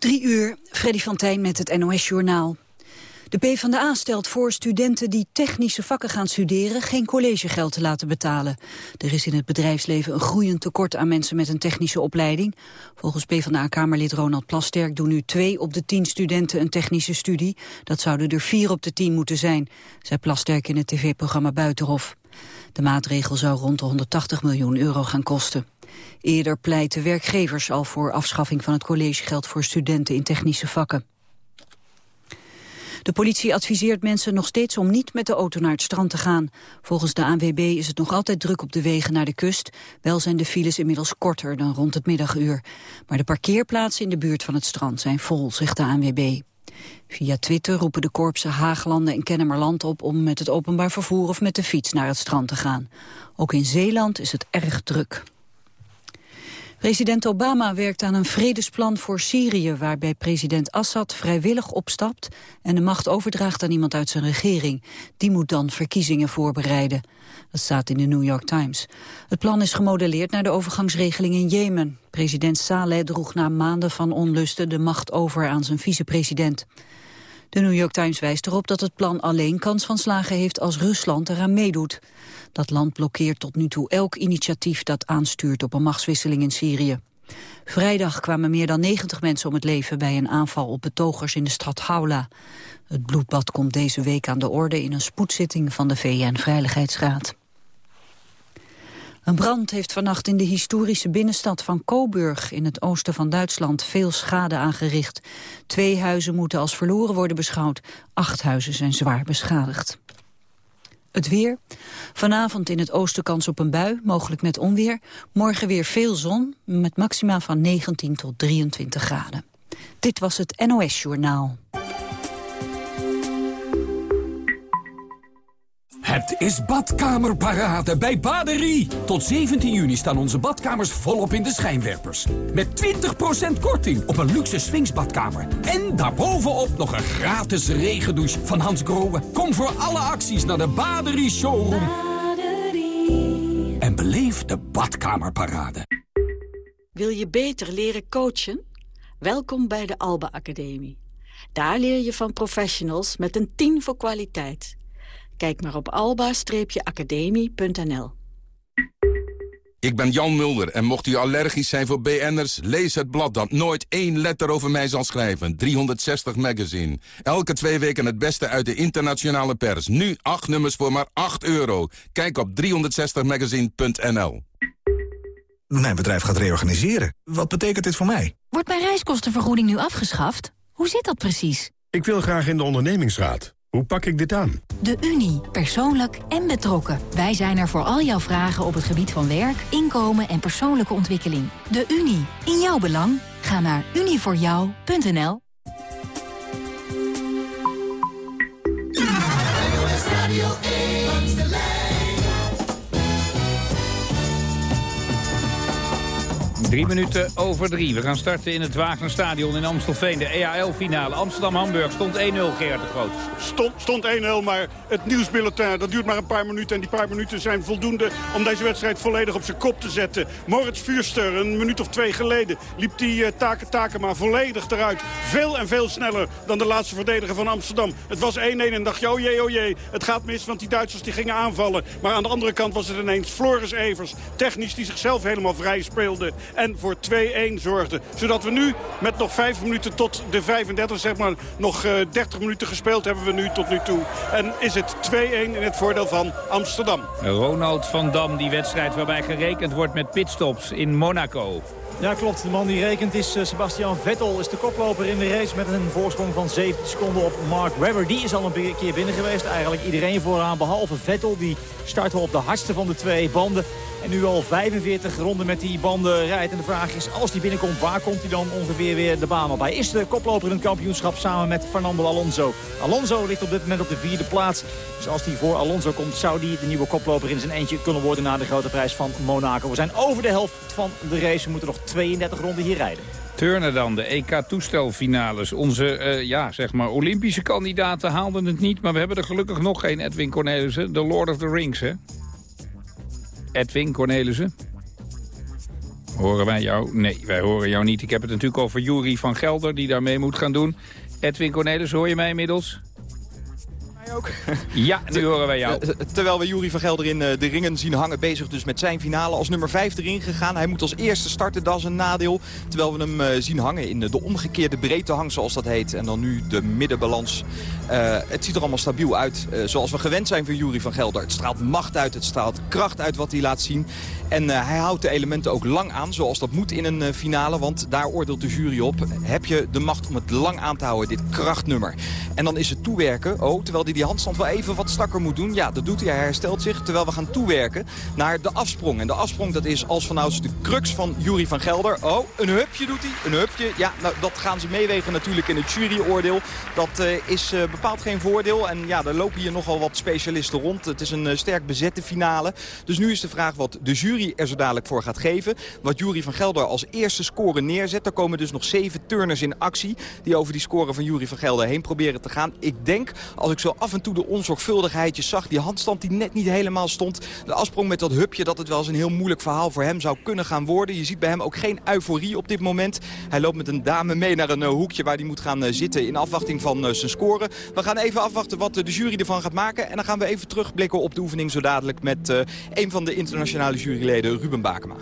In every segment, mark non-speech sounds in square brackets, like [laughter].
Drie uur, Freddy van Tijn met het NOS-journaal. De PvdA stelt voor studenten die technische vakken gaan studeren... geen collegegeld te laten betalen. Er is in het bedrijfsleven een groeiend tekort aan mensen met een technische opleiding. Volgens PvdA-kamerlid Ronald Plasterk doen nu twee op de tien studenten een technische studie. Dat zouden er vier op de tien moeten zijn, zei Plasterk in het tv-programma Buitenhof. De maatregel zou rond de 180 miljoen euro gaan kosten. Eerder pleiten werkgevers al voor afschaffing van het collegegeld voor studenten in technische vakken. De politie adviseert mensen nog steeds om niet met de auto naar het strand te gaan. Volgens de ANWB is het nog altijd druk op de wegen naar de kust. Wel zijn de files inmiddels korter dan rond het middaguur. Maar de parkeerplaatsen in de buurt van het strand zijn vol, zegt de ANWB. Via Twitter roepen de korpsen Haaglanden en Kennemerland op om met het openbaar vervoer of met de fiets naar het strand te gaan. Ook in Zeeland is het erg druk. President Obama werkt aan een vredesplan voor Syrië... waarbij president Assad vrijwillig opstapt... en de macht overdraagt aan iemand uit zijn regering. Die moet dan verkiezingen voorbereiden. Dat staat in de New York Times. Het plan is gemodelleerd naar de overgangsregeling in Jemen. President Saleh droeg na maanden van onlusten de macht over aan zijn vicepresident. De New York Times wijst erop dat het plan alleen kans van slagen heeft als Rusland eraan meedoet. Dat land blokkeert tot nu toe elk initiatief dat aanstuurt op een machtswisseling in Syrië. Vrijdag kwamen meer dan 90 mensen om het leven bij een aanval op betogers in de stad Haula. Het bloedbad komt deze week aan de orde in een spoedzitting van de VN-veiligheidsraad. Een brand heeft vannacht in de historische binnenstad van Coburg in het oosten van Duitsland veel schade aangericht. Twee huizen moeten als verloren worden beschouwd. Acht huizen zijn zwaar beschadigd. Het weer. Vanavond in het oosten kans op een bui, mogelijk met onweer. Morgen weer veel zon, met maxima van 19 tot 23 graden. Dit was het NOS Journaal. Het is badkamerparade bij Baderie. Tot 17 juni staan onze badkamers volop in de schijnwerpers. Met 20% korting op een luxe swingsbadkamer. En daarbovenop nog een gratis regendouche van Hans Grohe. Kom voor alle acties naar de Baderie Showroom. Baderie. En beleef de badkamerparade. Wil je beter leren coachen? Welkom bij de Alba Academie. Daar leer je van professionals met een 10 voor kwaliteit. Kijk maar op alba-academie.nl. Ik ben Jan Mulder en mocht u allergisch zijn voor BN'ers... lees het blad dat nooit één letter over mij zal schrijven. 360 Magazine. Elke twee weken het beste uit de internationale pers. Nu acht nummers voor maar 8 euro. Kijk op 360magazine.nl. Mijn bedrijf gaat reorganiseren. Wat betekent dit voor mij? Wordt mijn reiskostenvergoeding nu afgeschaft? Hoe zit dat precies? Ik wil graag in de ondernemingsraad. Hoe pak ik dit aan? De Unie. Persoonlijk en betrokken. Wij zijn er voor al jouw vragen op het gebied van werk, inkomen en persoonlijke ontwikkeling. De Unie. In jouw belang. Ga naar unievoorjou.nl Drie minuten over drie. We gaan starten in het Wagnerstadion in Amstelveen. De EAL-finale. Amsterdam-Hamburg stond 1-0, Gerard de Groot. Stond, stond 1-0, maar het nieuwsbulletin dat duurt maar een paar minuten. En die paar minuten zijn voldoende om deze wedstrijd volledig op zijn kop te zetten. Moritz Vuurster, een minuut of twee geleden, liep die uh, taken, taken maar volledig eruit. Veel en veel sneller dan de laatste verdediger van Amsterdam. Het was 1-1 en dacht je, oh jee, oh jee, het gaat mis, want die Duitsers die gingen aanvallen. Maar aan de andere kant was het ineens Floris Evers, technisch die zichzelf helemaal vrij speelde en voor 2-1 zorgde. Zodat we nu met nog 5 minuten tot de 35, zeg maar, nog 30 eh, minuten gespeeld hebben we nu tot nu toe. En is het 2-1 in het voordeel van Amsterdam. Ronald van Dam, die wedstrijd waarbij gerekend wordt met pitstops in Monaco. Ja, klopt. De man die rekent is uh, Sebastian Vettel. Is de koploper in de race met een voorsprong van 17 seconden op Mark Webber. Die is al een keer binnen geweest. Eigenlijk iedereen vooraan, behalve Vettel. Die startte op de hardste van de twee banden. En nu al 45 ronden met die banden rijdt. En de vraag is, als die binnenkomt, waar komt hij dan ongeveer weer de baan op? Hij is de koploper in het kampioenschap samen met Fernando Alonso. Alonso ligt op dit moment op de vierde plaats. Dus als hij voor Alonso komt, zou die de nieuwe koploper in zijn eentje kunnen worden... na de grote prijs van Monaco. We zijn over de helft van de race. We moeten nog 32 ronden hier rijden. Turnen dan, de EK-toestelfinales. Onze, uh, ja, zeg maar, Olympische kandidaten haalden het niet... maar we hebben er gelukkig nog geen, Edwin Cornelissen. De Lord of the Rings, hè? Edwin Cornelissen. Horen wij jou? Nee, wij horen jou niet. Ik heb het natuurlijk over Jury van Gelder, die daar mee moet gaan doen. Edwin Cornelis, hoor je mij inmiddels? Ook. [laughs] Ja, nu horen wij jou. Terwijl we Jury van Gelder in eh, de ringen zien hangen, bezig dus met zijn finale. Als nummer 5 erin gegaan. Hij moet als eerste starten, dat is een nadeel. Terwijl we hem eh, zien hangen in de omgekeerde breedtehang, zoals dat heet. En dan nu de middenbalans. Uh, het ziet er allemaal stabiel uit, zoals we gewend zijn van Jury van Gelder. Het straalt macht uit, het straalt kracht uit wat hij laat zien. En hij houdt de elementen ook lang aan, zoals dat moet in een finale. Want daar oordeelt de jury op. Heb je de macht om het lang aan te houden, dit krachtnummer. En dan is het toewerken, oh, terwijl hij die handstand wel even wat strakker moet doen. Ja, dat doet hij. Hij herstelt zich. Terwijl we gaan toewerken naar de afsprong. En de afsprong dat is als vanouds de crux van Jury van Gelder. Oh, een hupje doet hij. Een hupje. Ja, nou, dat gaan ze meewegen natuurlijk in het juryoordeel. Dat uh, is bepaald geen voordeel. En ja, er lopen hier nogal wat specialisten rond. Het is een sterk bezette finale. Dus nu is de vraag wat de jury er zo dadelijk voor gaat geven. Wat Jury van Gelder als eerste score neerzet. Er komen dus nog zeven turners in actie. Die over die score van Jury van Gelder heen proberen te gaan. Ik denk, als ik zo af en toe de onzorgvuldigheidjes zag. Die handstand die net niet helemaal stond. De afsprong met dat hupje dat het wel eens een heel moeilijk verhaal voor hem zou kunnen gaan worden. Je ziet bij hem ook geen euforie op dit moment. Hij loopt met een dame mee naar een uh, hoekje waar hij moet gaan uh, zitten in afwachting van uh, zijn score. We gaan even afwachten wat de jury ervan gaat maken. En dan gaan we even terugblikken op de oefening zo dadelijk met een van de internationale juryleden, Ruben Bakema.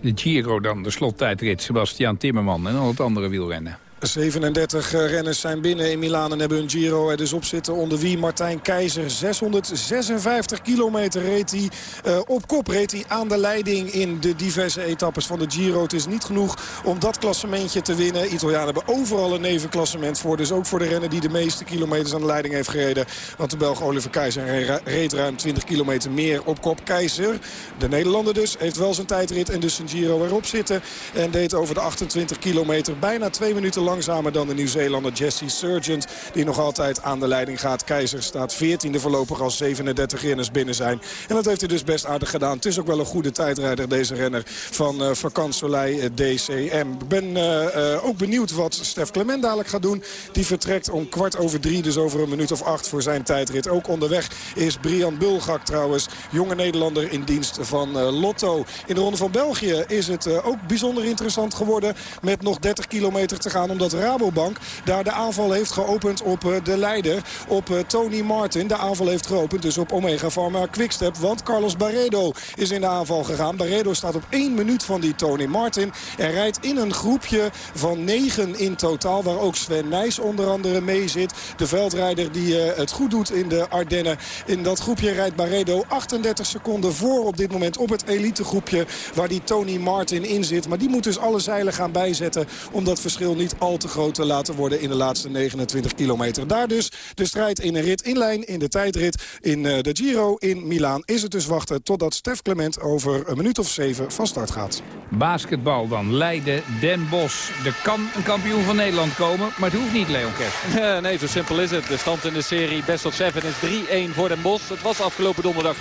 De Giro dan, de slottijdrit, Sebastian Timmerman en al het andere wielrennen. 37 eh, renners zijn binnen in Milaan en hebben hun Giro er dus op zitten. Onder wie Martijn Keizer. 656 kilometer reed hij. Uh, op kop reed hij aan de leiding in de diverse etappes van de Giro. Het is niet genoeg om dat klassementje te winnen. Italianen hebben overal een nevenklassement voor. Dus ook voor de renner die de meeste kilometers aan de leiding heeft gereden. Want de Belg Oliver Keizer reed ruim 20 kilometer meer op kop. Keizer, de Nederlander dus, heeft wel zijn tijdrit en dus zijn Giro erop zitten. En deed over de 28 kilometer bijna twee minuten lang langzamer dan de Nieuw-Zeelander Jesse Surgent. Die nog altijd aan de leiding gaat. Keizer staat 14e voorlopig als 37 renners binnen zijn. En dat heeft hij dus best aardig gedaan. Het is ook wel een goede tijdrijder deze renner van uh, Vakant Soleil uh, DCM. Ik ben uh, ook benieuwd wat Stef Clement dadelijk gaat doen. Die vertrekt om kwart over drie, dus over een minuut of acht voor zijn tijdrit. Ook onderweg is Brian Bulgak trouwens. Jonge Nederlander in dienst van Lotto. In de Ronde van België is het ook bijzonder interessant geworden. Met nog 30 kilometer te gaan. Omdat Rabobank daar de aanval heeft geopend op eh, de leider. Op eh, Tony Martin. De aanval heeft geopend dus op Omega Pharma Quickstep. Want Carlos Barredo is in de aanval gegaan. Barredo staat op één minuut van die Tony Martin. En rijdt in een groepje van negen in totaal. Waar ook Sven Nijs onder andere mee zit. De veldrijder die uh, het goed doet in de Ardennen. In dat groepje rijdt Barredo 38 seconden voor op dit moment op het elitegroepje. Waar die Tony Martin in zit. Maar die moet dus alle zeilen gaan bijzetten. Om dat verschil niet al te groot te laten worden in de laatste 29 kilometer. Daar dus de strijd in een rit in lijn in de tijdrit in eh, de Giro in Milaan. Is het dus wachten totdat Stef Clement over een minuut of zeven van start gaat. Basketbal dan. Leiden, Den Bosch. Er kan een kampioen van Nederland komen, maar het hoeft niet, Leon Kerst. [laughs] nee, zo simpel is het. De stand in de serie Best of 7 is 3-1 voor Den Bosch. Het was afgelopen donderdag 3-0.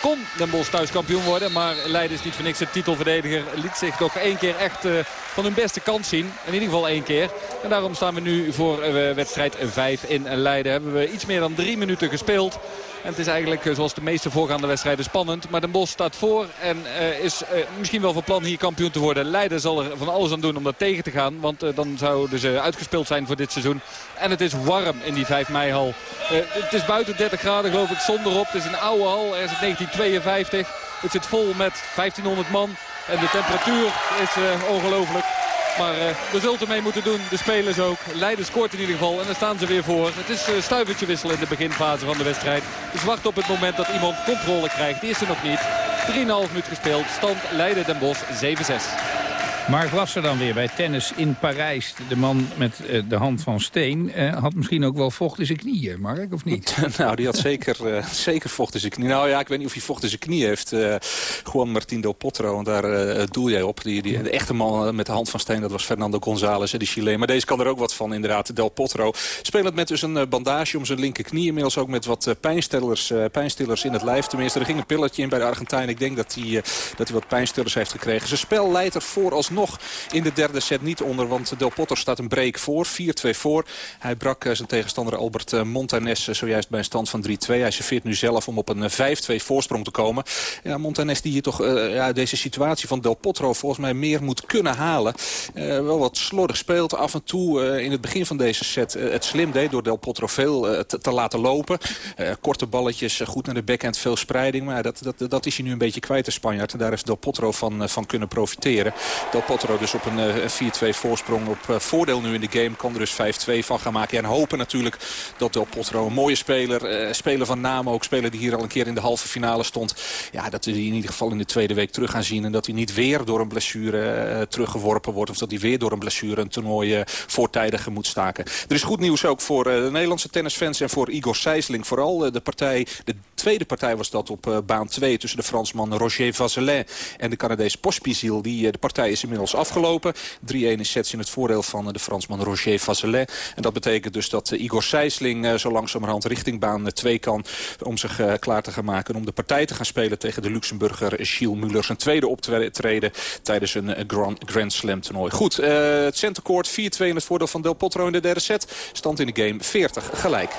Kon Den Bosch thuis kampioen worden, maar Leiden is niet voor niks de titelverdediger. Liet zich toch één keer echt uh, van hun beste kant zien. In ieder geval één keer. En daarom staan we nu voor uh, wedstrijd 5 in Leiden. Hebben we iets meer dan drie minuten gespeeld. En het is eigenlijk eh, zoals de meeste voorgaande wedstrijden spannend. Maar Den Bosch staat voor en uh, is misschien wel van plan hier kampioen te worden. Leiden zal er van alles aan doen om dat tegen te gaan. Want dan zouden ze uitgespeeld zijn voor dit seizoen. En het is warm in die 5 mei hal. het is buiten 30 graden geloof ik zonder op. Het is een oude hal. Er is het 1952. Het zit vol met 1500 man. En de temperatuur is ongelooflijk. Maar uh, we zullen ermee moeten doen. De spelers ook. Leiden scoort in ieder geval. En dan staan ze weer voor. Het is uh, stuivertje wisselen in de beginfase van de wedstrijd. Dus wacht op het moment dat iemand controle krijgt. Die is er nog niet. 3,5 minuut gespeeld. Stand Leiden Den Bosch 7-6. Mark Lasser dan weer bij tennis in Parijs. De man met uh, de hand van steen uh, had misschien ook wel vocht in zijn knieën, Mark, of niet? [laughs] nou, die had zeker, uh, zeker vocht in zijn knieën. Nou ja, ik weet niet of hij vocht in zijn knieën heeft. Juan Martín del Potro, en daar doel jij op. Die, die, de echte man met de hand van steen, dat was Fernando González, de Chileen. Maar deze kan er ook wat van, inderdaad, del Potro. Spelend met dus een bandage om zijn linkerknie. Inmiddels ook met wat pijnstillers, pijnstillers in het lijf. Tenminste, er ging een pilletje in bij de Argentijn. Ik denk dat hij, dat hij wat pijnstillers heeft gekregen. Zijn spel leidt er voor als vooralsnog in de derde set niet onder. Want Del Potro staat een break voor. 4-2 voor. Hij brak zijn tegenstander Albert Montanes zojuist bij een stand van 3-2. Hij serveert nu zelf om op een 5-2 voorsprong te komen. Ja, Montanes die hier toch ja, deze situatie van Del Potro volgens mij meer moet kunnen halen. wel wat slordig speelt af en toe in het begin van deze set. het slim deed door Del Potro veel te, te, laten lopen. korte balletjes, goed naar de backhand, veel spreiding. Maar dat, dat, dat is hij nu een beetje kwijt, de Spanjaard. En daar heeft Del Potro van, van kunnen profiteren. Del Potro dus op een 4-2 voorsprong op voordeel nu in de game. Kan er dus 5-2 van gaan maken. en hopen natuurlijk dat Del Potro een mooie speler, speler van naam ook, speler die hier al een keer in de halve finale stond. Ja, dat we die in ieder geval in de tweede week terug gaan zien. En dat hij niet weer door een blessure teruggeworpen wordt. Of dat hij weer door een blessure een toernooi voortijdiger moet staken. Er is goed nieuws ook voor de Nederlandse tennisfans en voor Igor Sijsling. Vooral de partij, de tweede partij was dat op baan 2 tussen de Fransman Roger Vazelin en de Canadees Pospisil. Die, de partij is inmiddels afgelopen. 3-1 in sets in het voordeel van de Fransman Roger Vazelin. En dat betekent dus dat Igor Sijsling zo langzamerhand richting baan 2 kan om zich klaar te gaan maken. Om de partij te gaan spelen tegen de Luxemburger Gilles Muller. Zijn tweede optreden tijdens een Grand, Grand Slam toernooi. Goed, het centercourt 4-2 in het voordeel van Del Potro in de derde set. Stand in de game 40 gelijk.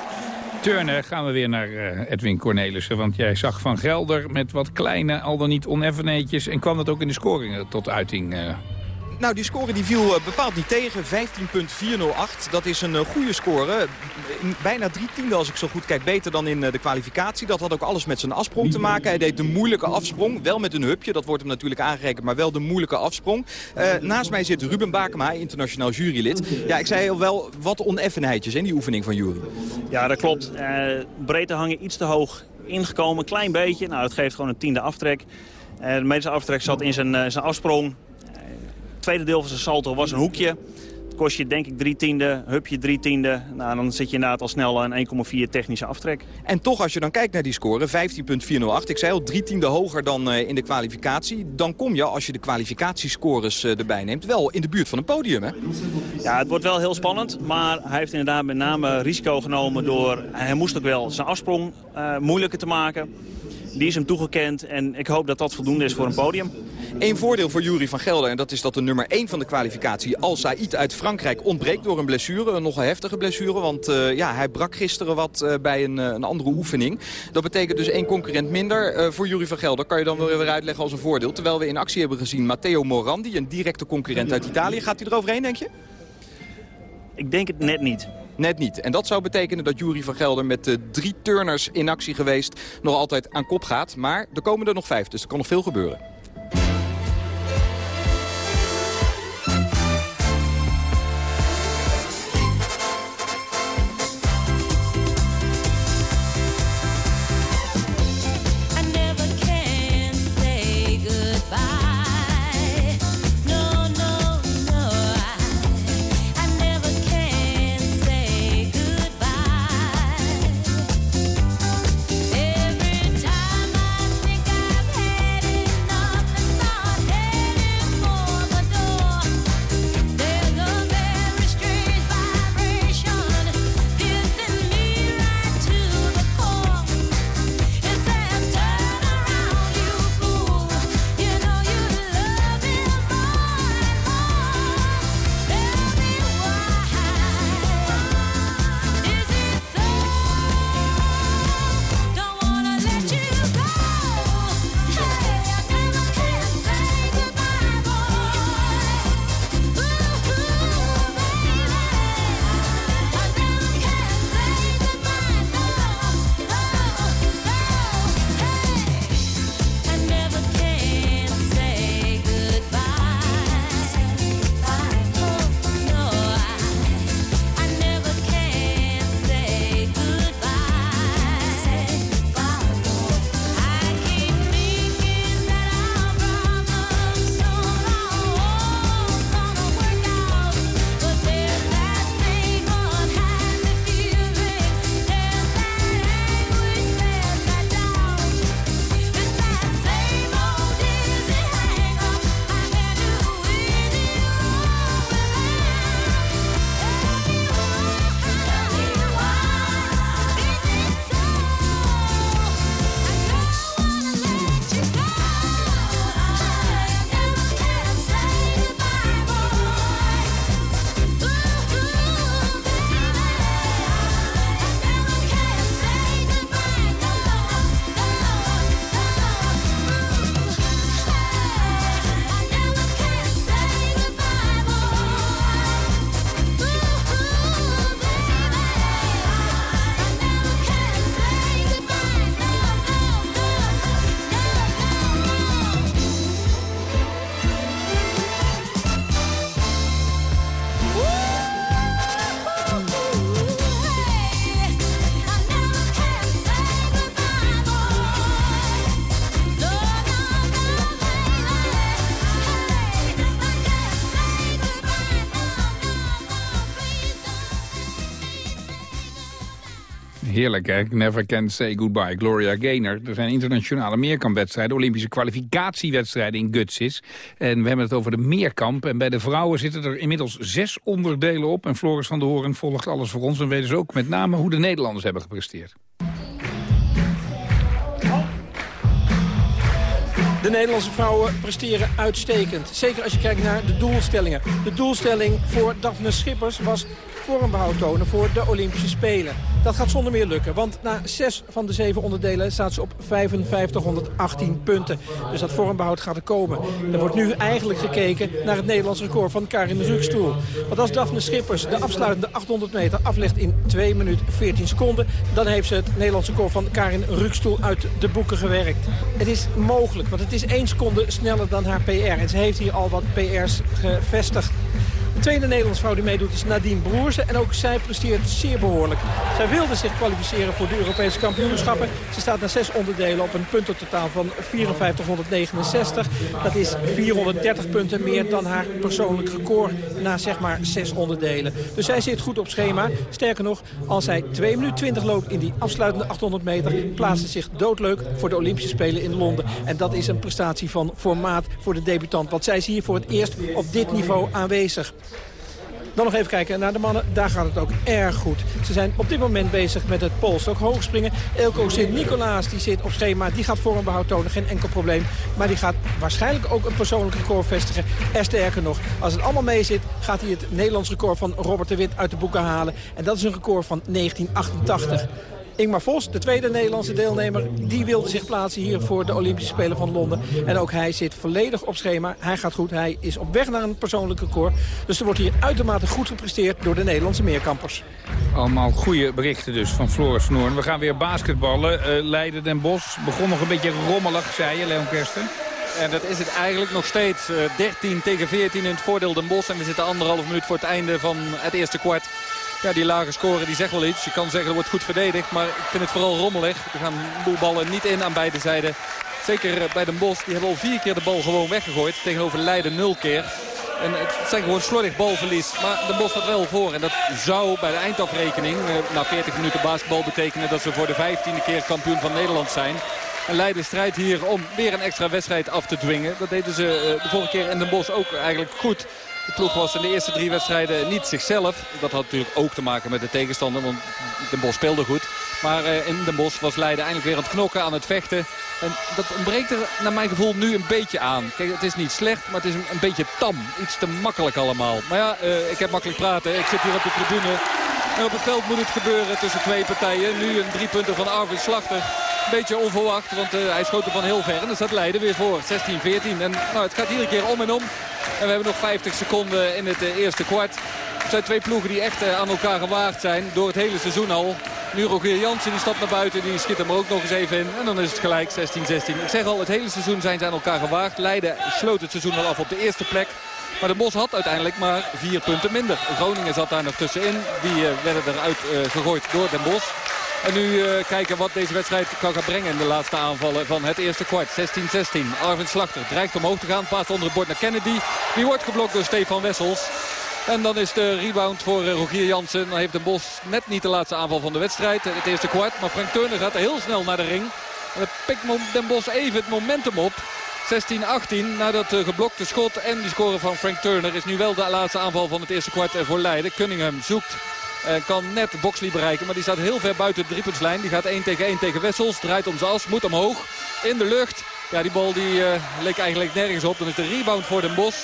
Turnen gaan we weer naar Edwin Cornelissen. Want jij zag Van Gelder met wat kleine, al dan niet oneffenheidjes... en kwam dat ook in de scoringen tot uiting... Nou, die score die viel bepaald niet tegen. 15.408. Dat is een goede score. Bijna drie tiende als ik zo goed kijk. Beter dan in de kwalificatie. Dat had ook alles met zijn afsprong te maken. Hij deed de moeilijke afsprong. Wel met een hupje. Dat wordt hem natuurlijk aangerekend. Maar wel de moeilijke afsprong. Naast mij zit Ruben Bakema, internationaal jurylid. Ja, ik zei al wel wat oneffenheidjes in die oefening van jury. Ja, dat klopt. Uh, breedte hangen iets te hoog ingekomen. Klein beetje. Nou, dat geeft gewoon een tiende aftrek. Uh, de medische aftrek zat in zijn, zijn afsprong tweede deel van zijn salto was een hoekje. Het kost je denk ik drie tiende, hupje drie tiende. Nou, dan zit je inderdaad al snel aan 1,4 technische aftrek. En toch, als je dan kijkt naar die score, 15.408. Ik zei al, drie tiende hoger dan uh, in de kwalificatie. Dan kom je, als je de kwalificatiescores uh, erbij neemt, wel in de buurt van een podium, hè? Ja, het wordt wel heel spannend. Maar hij heeft inderdaad met name risico genomen door... Hij moest ook wel zijn afsprong uh, moeilijker te maken. Die is hem toegekend en ik hoop dat dat voldoende is voor een podium. Eén voordeel voor Jury van Gelder en dat is dat de nummer 1 van de kwalificatie... Al Said uit Frankrijk ontbreekt door een blessure. Een nogal heftige blessure, want uh, ja, hij brak gisteren wat uh, bij een, uh, een, andere oefening. Dat betekent dus één concurrent minder. voor Jury van Gelder kan je dan weer uitleggen als een voordeel. Terwijl we in actie hebben gezien Matteo Morandi, een directe concurrent uit Italië. Gaat hij eroverheen, denk je? Ik denk het net niet. Net niet. En dat zou betekenen dat Jury van Gelder met de drie turners in actie geweest... nog altijd aan kop gaat. Maar er komen er nog vijf, dus er kan nog veel gebeuren. Heerlijk, hè? Never can say goodbye. Gloria Gaynor. Er zijn internationale meerkampwedstrijden, Olympische kwalificatiewedstrijden in Gutsis. En we hebben het over de meerkamp. En bij de vrouwen zitten er inmiddels zes onderdelen op. En Floris van der Hoorn volgt alles voor ons. En weet dus ook met name hoe de Nederlanders hebben gepresteerd. De Nederlandse vrouwen presteren uitstekend. Zeker als je kijkt naar de doelstellingen. De doelstelling voor Daphne Schippers was vormbehoud tonen voor de Olympische Spelen. Dat gaat zonder meer lukken, want na zes van de zeven onderdelen staat ze op 5518 punten. Dus dat vormbehoud gaat er komen. Er wordt nu eigenlijk gekeken naar het Nederlands record van Karin Rukstoel. Want als Daphne Schippers de afsluitende 800 meter aflegt in 2 minuten 14 seconden... dan heeft ze het Nederlands record van Karin Rukstoel uit de boeken gewerkt. Het is mogelijk, want het is 1 seconde sneller dan haar PR. En ze heeft hier al wat PR's gevestigd. De tweede Nederlandse vrouw die meedoet is Nadine Broersen. En ook zij presteert zeer behoorlijk. Zij wilde zich kwalificeren voor de Europese kampioenschappen. Ze staat na zes onderdelen op een puntentotaal van 5469. Dat is 430 punten meer dan haar persoonlijk record na zeg maar zes onderdelen. Dus zij zit goed op schema. Sterker nog, als zij 2 minuten 20 loopt in die afsluitende 800 meter... plaatst ze zich doodleuk voor de Olympische Spelen in Londen. En dat is een prestatie van formaat voor de debutant. Want zij is hier voor het eerst op dit niveau aanwezig. Dan nog even kijken naar de mannen. Daar gaat het ook erg goed. Ze zijn op dit moment bezig met het polstok hoogspringen. Elko Sint-Nicolaas die zit op schema. Die gaat vormbehoud tonen. Geen enkel probleem. Maar die gaat waarschijnlijk ook een persoonlijk record vestigen. En sterker nog, als het allemaal mee zit... gaat hij het Nederlands record van Robert de Wit uit de boeken halen. En dat is een record van 1988. Ingmar Vos, de tweede Nederlandse deelnemer, die wilde zich plaatsen hier voor de Olympische Spelen van Londen. En ook hij zit volledig op schema. Hij gaat goed. Hij is op weg naar een persoonlijk record. Dus er wordt hier uitermate goed gepresteerd door de Nederlandse meerkampers. Allemaal goede berichten dus van Floris Noorn. We gaan weer basketballen. Uh, Leiden den Bosch begon nog een beetje rommelig, zei je, Leon Kersten. En dat is het eigenlijk nog steeds. 13 eh, tegen 14 in het voordeel Den Bosch. En we zitten anderhalf minuut voor het einde van het eerste kwart. Ja, die lage score die zegt wel iets. Je kan zeggen er wordt goed verdedigd, maar ik vind het vooral rommelig. Er gaan een boel ballen niet in aan beide zijden. Zeker eh, bij Den Bos, die hebben al vier keer de bal gewoon weggegooid. Tegenover Leiden nul keer. En het zijn gewoon slordig balverlies. Maar Den Bos staat wel voor. En dat zou bij de eindafrekening eh, na 40 minuten basketbal betekenen... dat ze voor de 15e keer kampioen van Nederland zijn. En Leiden strijdt hier om weer een extra wedstrijd af te dwingen. Dat deden ze eh, de vorige keer in Den Bos ook eigenlijk goed. De ploeg was in de eerste drie wedstrijden niet zichzelf. Dat had natuurlijk ook te maken met de tegenstander, want Den Bosch speelde goed. Maar uh, in Den Bosch was Leiden eindelijk weer aan het knokken, aan het vechten. En dat ontbreekt er naar mijn gevoel nu een beetje aan. Kijk, het is niet slecht, maar het is een, beetje tam. Iets te makkelijk allemaal. Maar ja, uh, ik heb makkelijk praten. Ik zit hier op de tribune. En op het veld moet het gebeuren tussen twee partijen. Nu een drie punten van Arvid Slachter. Beetje onverwacht, want uh, hij schoot er van heel ver. En dan staat Leiden weer voor. 16-14. En nou, het gaat iedere keer om en om. En we hebben nog 50 seconden in het uh, eerste kwart. Het zijn twee ploegen die echt uh, aan elkaar gewaagd zijn. Door het hele seizoen al. Nu Rogier Jansen die stapt naar buiten. Die schiet hem er ook nog eens even in. En dan is het gelijk 16-16. Ik zeg al, het hele seizoen zijn ze aan elkaar gewaagd. Leiden sloot het seizoen al af op de eerste plek. Maar de Bos had uiteindelijk maar vier punten minder. Groningen zat daar nog tussenin. Die werden eruit gegooid door Den Bos. En nu uh, kijken wat deze wedstrijd kan gaan brengen in de laatste aanvallen van het eerste kwart. 16-16. Arvin Slachter dreigt omhoog te gaan. Paast onder het bord naar Kennedy. Die wordt geblokt door Stefan Wessels. En dan is de rebound voor Rogier Jansen. Dan heeft de Bos net niet de laatste aanval van de wedstrijd. Het eerste kwart. Maar Frank Turner gaat heel snel naar de ring. En pikt Den Bos even het momentum op. 16-18 na dat geblokte schot en die score van Frank Turner is nu wel de laatste aanval van het eerste kwart voor Leiden. Cunningham zoekt kan net Boxley bereiken. Maar die staat heel ver buiten de driepuntslijn. Die gaat 1 tegen 1 tegen Wessels. Draait om zijn as. Moet omhoog. In de lucht. Ja, die bal die, uh, leek eigenlijk nergens op. Dan is de rebound voor Den Bos.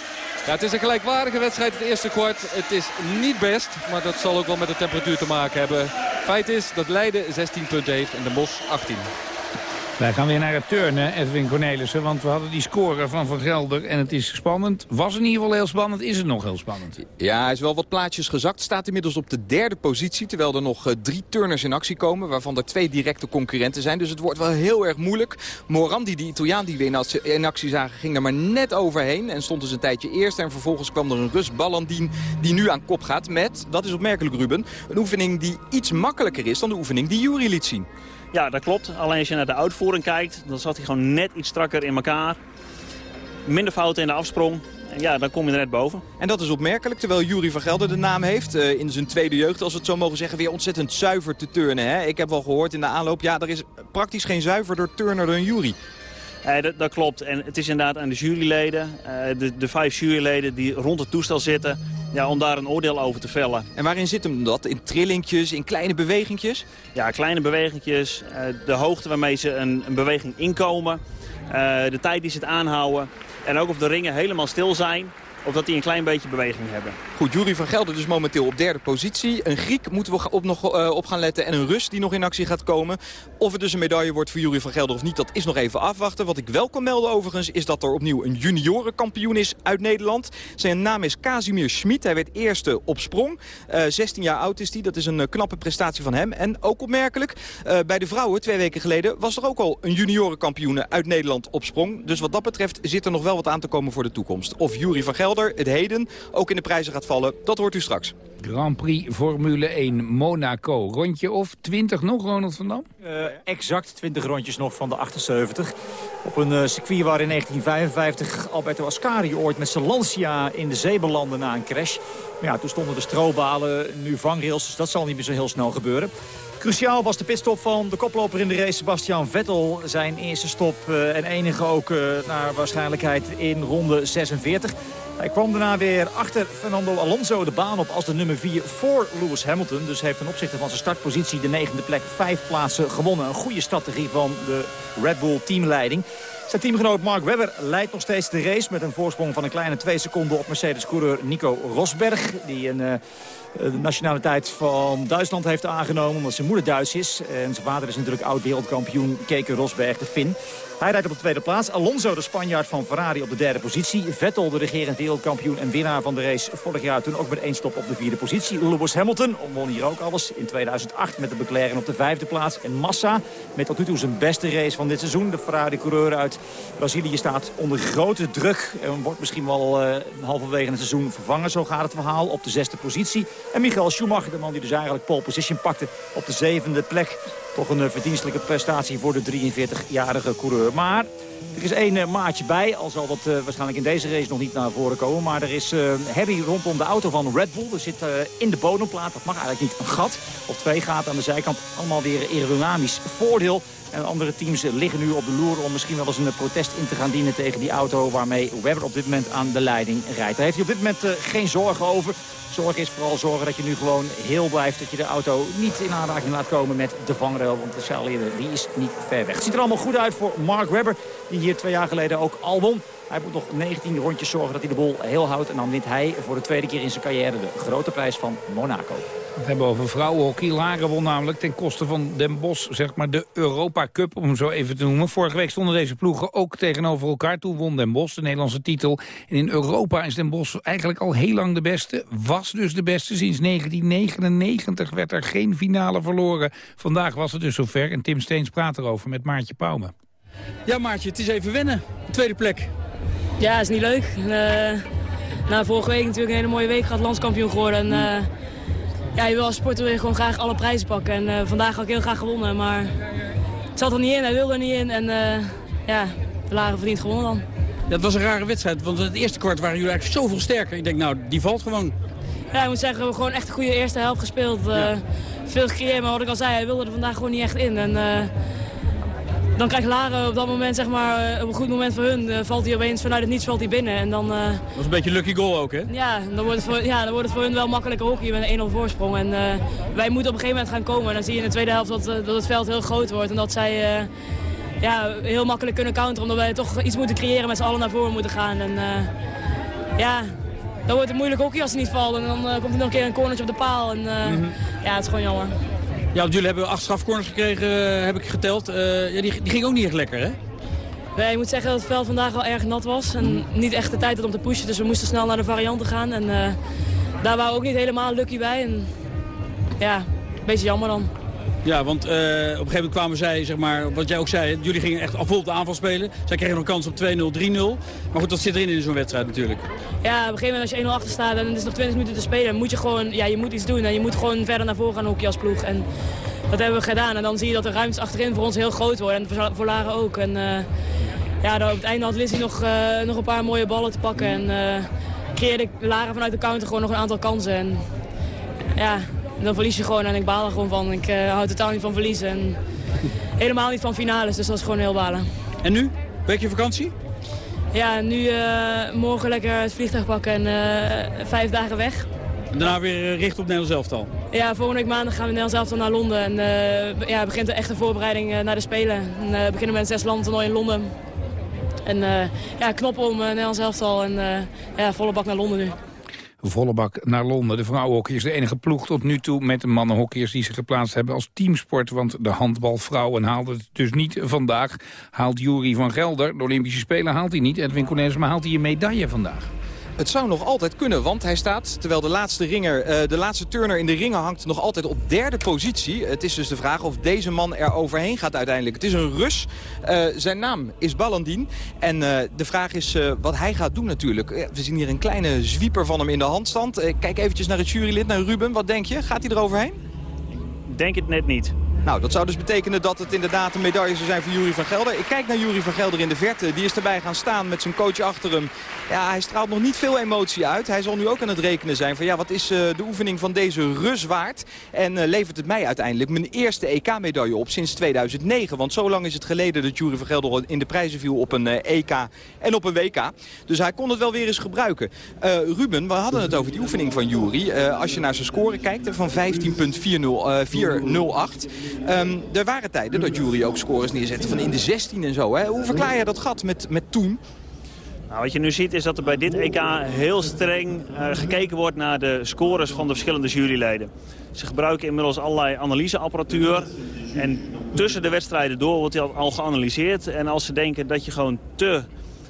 Ja, het is een gelijkwaardige wedstrijd het eerste kwart. Het is niet best. Maar dat zal ook wel met de temperatuur te maken hebben. Feit is dat Leiden 16 punten heeft en Den Bos 18. Wij gaan weer naar het turnen, Edwin Cornelissen. Want we hadden die score van Van Gelder en het is spannend. Was in ieder geval heel spannend, is het nog heel spannend? Ja, hij is wel wat plaatjes gezakt. Staat inmiddels op de derde positie. Terwijl er nog uh, drie turners in actie komen. Waarvan er twee directe concurrenten zijn. Dus het wordt wel heel erg moeilijk. Morandi, die Italiaan die we in actie zagen, ging er maar net overheen. En stond dus een tijdje eerst. En vervolgens kwam er een Rus Ballandien die nu aan kop gaat met, dat is opmerkelijk Ruben, een oefening die iets makkelijker is dan de oefening die Jury liet zien. Ja, dat klopt. Alleen als je naar de uitvoering kijkt, dan zat hij gewoon net iets strakker in elkaar. Minder fouten in de afsprong. ja, dan kom je er net boven. En dat is opmerkelijk, terwijl Jury van Gelder de naam heeft. Uh, in zijn tweede jeugd, als we het zo mogen zeggen, weer ontzettend zuiver te turnen. Hè? Ik heb wel gehoord in de aanloop, ja, er is praktisch geen zuiverder turner dan Jury. Eh, dat, dat, klopt. En het is inderdaad aan de juryleden, uh, de, de vijf juryleden die rond het toestel zitten... Ja, om daar een oordeel over te vellen. En waarin zit hem dat? In trillingjes, in kleine bewegingjes? Ja, kleine bewegingjes. Uh, de hoogte waarmee ze een, een beweging inkomen. de tijd die ze het aanhouden. En ook of de ringen helemaal stil zijn of dat die een klein beetje beweging hebben. Goed, Jury van Gelder dus momenteel op derde positie. Een Griek moeten we op, nog uh, op gaan letten en een Rus die nog in actie gaat komen. Of het dus een medaille wordt voor Jury van Gelder of niet, dat is nog even afwachten. Wat ik wel kan melden overigens is dat er opnieuw een juniorenkampioen is uit Nederland. Zijn naam is Casimir Schmid. Hij werd eerste op sprong. Uh, eh, 16 jaar oud is hij. Dat is een uh, knappe prestatie van hem. En ook opmerkelijk, bij de vrouwen twee weken geleden was er ook al een juniorenkampioen uit Nederland op sprong. Dus wat dat betreft zit er nog wel wat aan te komen voor de toekomst. Of Jury van Gelder het heden ook in de prijzen gaat vallen. Dat hoort u straks. Grand Prix Formule 1 Monaco. Rondje of 20 nog, Ronald van Dam? Uh, exact 20 rondjes nog van de 78. Op een uh, circuit waar in 1955 Alberto Ascari ooit met zijn Lancia in de zee belandde na een crash. Maar ja, toen stonden de strobalen, nu vangrails, dus dat zal niet meer zo heel snel gebeuren. Cruciaal was de pitstop van de koploper in de race, Sebastian Vettel. Zijn eerste stop uh, en enige ook naar waarschijnlijkheid in ronde 46. Hij kwam daarna weer achter Fernando Alonso de baan op als de nummer 4 voor Lewis Hamilton. Dus heeft ten opzichte van zijn startpositie de negende plek vijf plaatsen gewonnen. Een goede strategie van de Red Bull teamleiding. Zijn teamgenoot Mark Webber leidt nog steeds de race... met een voorsprong van een kleine twee seconden op Mercedes-coureur Nico Rosberg... die een uh, nationaliteit van Duitsland heeft aangenomen omdat zijn moeder Duits is. En zijn vader is natuurlijk oud-wereldkampioen Keke Rosberg, de Fin. Hij rijdt op de tweede plaats. Alonso, de Spanjaard van Ferrari, op de derde positie. Vettel, de regerend wereldkampioen en winnaar van de race vorig jaar... toen ook met één stop op de vierde positie. Lewis Hamilton won hier ook alles in 2008 met de McLaren op de vijfde plaats. En Massa, met tot nu toe zijn beste race van dit seizoen. De Ferrari-coureur uit Brazilië staat onder grote druk. En wordt misschien wel uh, halverwege het seizoen vervangen. Zo gaat het verhaal op de zesde positie. En Michael Schumacher, de man die dus eigenlijk pole position pakte... op de zevende plek. Toch een eh, verdienstelijke prestatie voor de 43-jarige coureur. Maar er is één uh, maatje bij, al zal dat uh, waarschijnlijk in deze race nog niet naar voren komen. Maar er is uh, herrie rondom de auto van Red Bull. Er zit in de bodemplaat, dat mag eigenlijk niet, een gat. Of twee gaten aan de zijkant, allemaal weer aerodynamisch voordeel. En andere teams liggen nu op de loer om misschien wel eens een protest in te gaan dienen tegen die auto waarmee Webber op dit moment aan de leiding rijdt. Daar heeft hij op dit moment geen zorgen over. Zorg is vooral zorgen dat je nu gewoon heel blijft. Dat je de auto niet in aanraking laat komen met de vangrail. Want de Charlie die is niet ver weg. Het ziet er allemaal goed uit voor Mark Webber. Die hier twee jaar geleden ook al won. Hij moet nog 19 rondjes zorgen dat hij de bol heel houdt. En dan wint hij voor de tweede keer in zijn carrière de grote prijs van Monaco. We hebben over vrouwenhockey. Laren won namelijk ten koste van Den Bosch zeg maar de Europa Cup, om hem zo even te noemen. Vorige week stonden deze ploegen ook tegenover elkaar. Toen won Den Bosch de Nederlandse titel. En in Europa is Den Bosch eigenlijk al heel lang de beste. Was dus de beste. Sinds 1999 werd er geen finale verloren. Vandaag was het dus zover. En Tim Steens praat erover met Maartje Pauwme. Ja Maartje, het is even wennen. tweede plek. Ja, is niet leuk. Uh, nou, vorige week natuurlijk een hele mooie week gehad, landskampioen geworden. En, uh, ja, je wil als sporter wil je gewoon graag alle prijzen pakken. En uh, vandaag had ik heel graag gewonnen, maar het zat er niet in, hij wilde er niet in. En ja, we lagen verdiend gewonnen dan. Ja, het was een rare wedstrijd, want in het eerste kwart waren jullie eigenlijk zoveel sterker. Ik denk, nou, die valt gewoon. Ja, ik moet zeggen, we hebben gewoon echt een goede eerste helft gespeeld. Ja. Veel gecreëerd, maar wat ik al zei, hij wilde er vandaag gewoon niet echt in. En, dan krijgt Laren op dat moment, zeg maar, eh, op een goed moment voor hun, uh, valt hij opeens vanuit het niets valt hij binnen. En dan, uh, dat was een beetje lucky goal ook, hè? Ja, dan wordt het voor, ja, dan wordt het voor hun wel makkelijker hockey met een 1-0 voorsprong. En wij moeten op een gegeven moment gaan komen. En dan zie je in de tweede helft dat, dat het veld heel groot wordt. En dat zij ja, heel makkelijk kunnen counteren. Omdat wij toch iets moeten creëren met z'n allen naar voren moeten gaan. En ja, dan wordt het moeilijk hockey als het niet valt. En dan komt er nog een keer een cornertje op de paal. En mhm. ja, het is gewoon jammer. Ja, jullie hebben acht strafcorners gekregen, eh, heb ik geteld. Uh, ja, die, die ging ook niet echt lekker, hè? Nee, ik moet zeggen dat het veld vandaag wel erg nat was. En niet echt de tijd had om te pushen, dus we moesten snel naar de varianten gaan. En uh, daar waren we ook niet helemaal lucky bij. En ja, een beetje jammer dan. Ja, want uh, op een gegeven moment kwamen zij, zeg maar, wat jij ook zei, jullie gingen echt vol de aanval spelen. Zij kregen nog kans op 2-0, 3-0. Maar goed, dat zit erin in zo'n wedstrijd natuurlijk. Ja, op een gegeven moment als je 1-0 achter staat en het is nog 20 minuten te spelen, moet je gewoon, ja, je moet iets doen. En je moet gewoon verder naar voren gaan ook als ploeg. En dat hebben we gedaan. En dan zie je dat de ruimtes achterin voor ons heel groot worden. En voor Laren ook. En uh, ja, dan op het einde had Lizzie nog, eh, nog een paar mooie ballen te pakken. En creëerde Lara vanuit de counter gewoon nog een aantal kansen. En ja, dan verlies je gewoon en ik baal er gewoon van. Ik uh, hou totaal niet van verliezen. En helemaal niet van finales, dus dat is gewoon heel balen. En nu? Weekje vakantie? Ja, nu morgen lekker het vliegtuig pakken en vijf dagen weg. Daarna weer richt op Nederlands elftal? Ja, volgende week maandag gaan we Nederlands elftal naar Londen. En ja, begint de echte voorbereiding naar de Spelen. En, beginnen met zes landen toernooi in Londen. En ja, knoppen om Nederlands elftal en ja, volle bak naar Londen nu. Volle bak naar Londen. De vrouwenhockey is de enige ploeg tot nu toe met de mannenhockeyers die zich geplaatst hebben als teamsport. Want de handbalvrouwen haalden het dus niet vandaag. Haalt Jury van Gelder, de Olympische Spelen haalt hij niet. Edwin Cornelis, maar haalt hij een medaille vandaag? Het zou nog altijd kunnen, want hij staat, terwijl de laatste, ringer, uh, de laatste turner in de ringen hangt, nog altijd op derde positie. Het is dus de vraag of deze man er overheen gaat uiteindelijk. Het is een Rus. Uh, zijn naam is Balandin. En uh, de vraag is wat hij gaat doen natuurlijk. we zien hier een kleine zwieper van hem in de handstand. kijk eventjes naar het jurylid, naar Ruben. Wat denk je? Gaat hij er overheen? Denk het net niet. Nou, dat zou dus betekenen dat het inderdaad een medaille zou zijn voor Jury van Gelder. Ik kijk naar Jury van Gelder in de verte. Die is erbij gaan staan met zijn coach achter hem. Ja, hij straalt nog niet veel emotie uit. Hij zal nu ook aan het rekenen zijn van ja, wat is uh, de oefening van deze Rus waard? En uh, levert het mij uiteindelijk mijn eerste EK-medaille op sinds 2009. Want zo lang is het geleden dat Jury van Gelder in de prijzen viel op een EK en op een WK. Dus hij kon het wel weer eens gebruiken. Ruben, we hadden het over die oefening van Jury. als je naar zijn score kijkt van 15.408... Um, er waren tijden dat Jury ook scores neerzette van in de 16 en zo. Hè? Hoe verklaar je dat gat met, met toen? Nou, wat je nu ziet is dat er bij dit EK heel streng uh, gekeken wordt naar de scores van de verschillende juryleden. Ze gebruiken inmiddels allerlei analyseapparatuur. En tussen de wedstrijden door wordt die al geanalyseerd. En als ze denken dat je gewoon te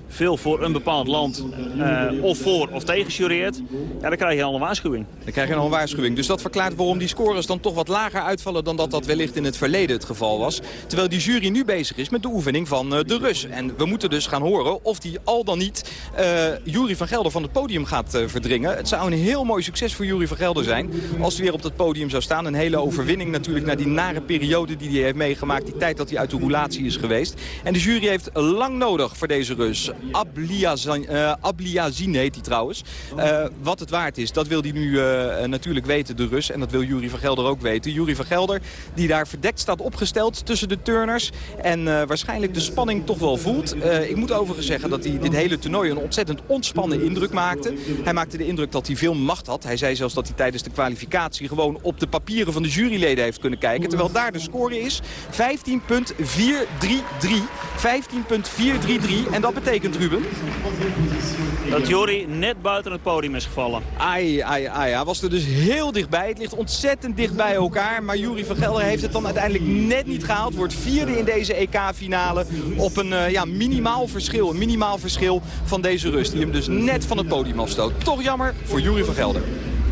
veel voor een bepaald land uh, of voor of tegen jureert, ja, dan krijg je al een waarschuwing. Dan krijg je al een waarschuwing. Dus dat verklaart waarom die scores dan toch wat lager uitvallen dan dat dat wellicht in het verleden het geval was. Terwijl die jury nu bezig is met de oefening van uh, de Rus. En we moeten dus gaan horen of die al dan niet uh, Jury van Gelder van het podium gaat verdringen. Het zou een heel mooi succes voor Jury van Gelder zijn als hij weer op dat podium zou staan. Een hele overwinning natuurlijk naar die nare periode die hij heeft meegemaakt. Die tijd dat hij uit de roulatie is geweest. En de jury heeft lang nodig voor deze Rus. Abliazin, uh, Abliazin heet hij trouwens. Uh, wat het waard is, dat wil hij nu uh, natuurlijk weten, de Rus. En dat wil Jury van Gelder ook weten. Jury van Gelder, die daar verdekt staat opgesteld tussen de turners. En waarschijnlijk de spanning toch wel voelt. ik moet overigens zeggen dat hij dit hele toernooi een ontzettend ontspannen indruk maakte. Hij maakte de indruk dat hij veel macht had. Hij zei zelfs dat hij tijdens de kwalificatie gewoon op de papieren van de juryleden heeft kunnen kijken. Terwijl daar de score is 15.433. 15.433. En dat betekent, Ruben, dat Jori net buiten het podium is gevallen. Ai, ai, ai. Hij was er dus heel dichtbij. Het ligt ontzettend dicht bij elkaar. Maar Juri van Gelder heeft het dan uiteindelijk net niet gehaald. Wordt vierde in deze EK-finale op een uh, ja, minimaal verschil. Een minimaal verschil van deze rust. Die hem dus net van het podium afstoot. Toch jammer voor Juri van Gelder.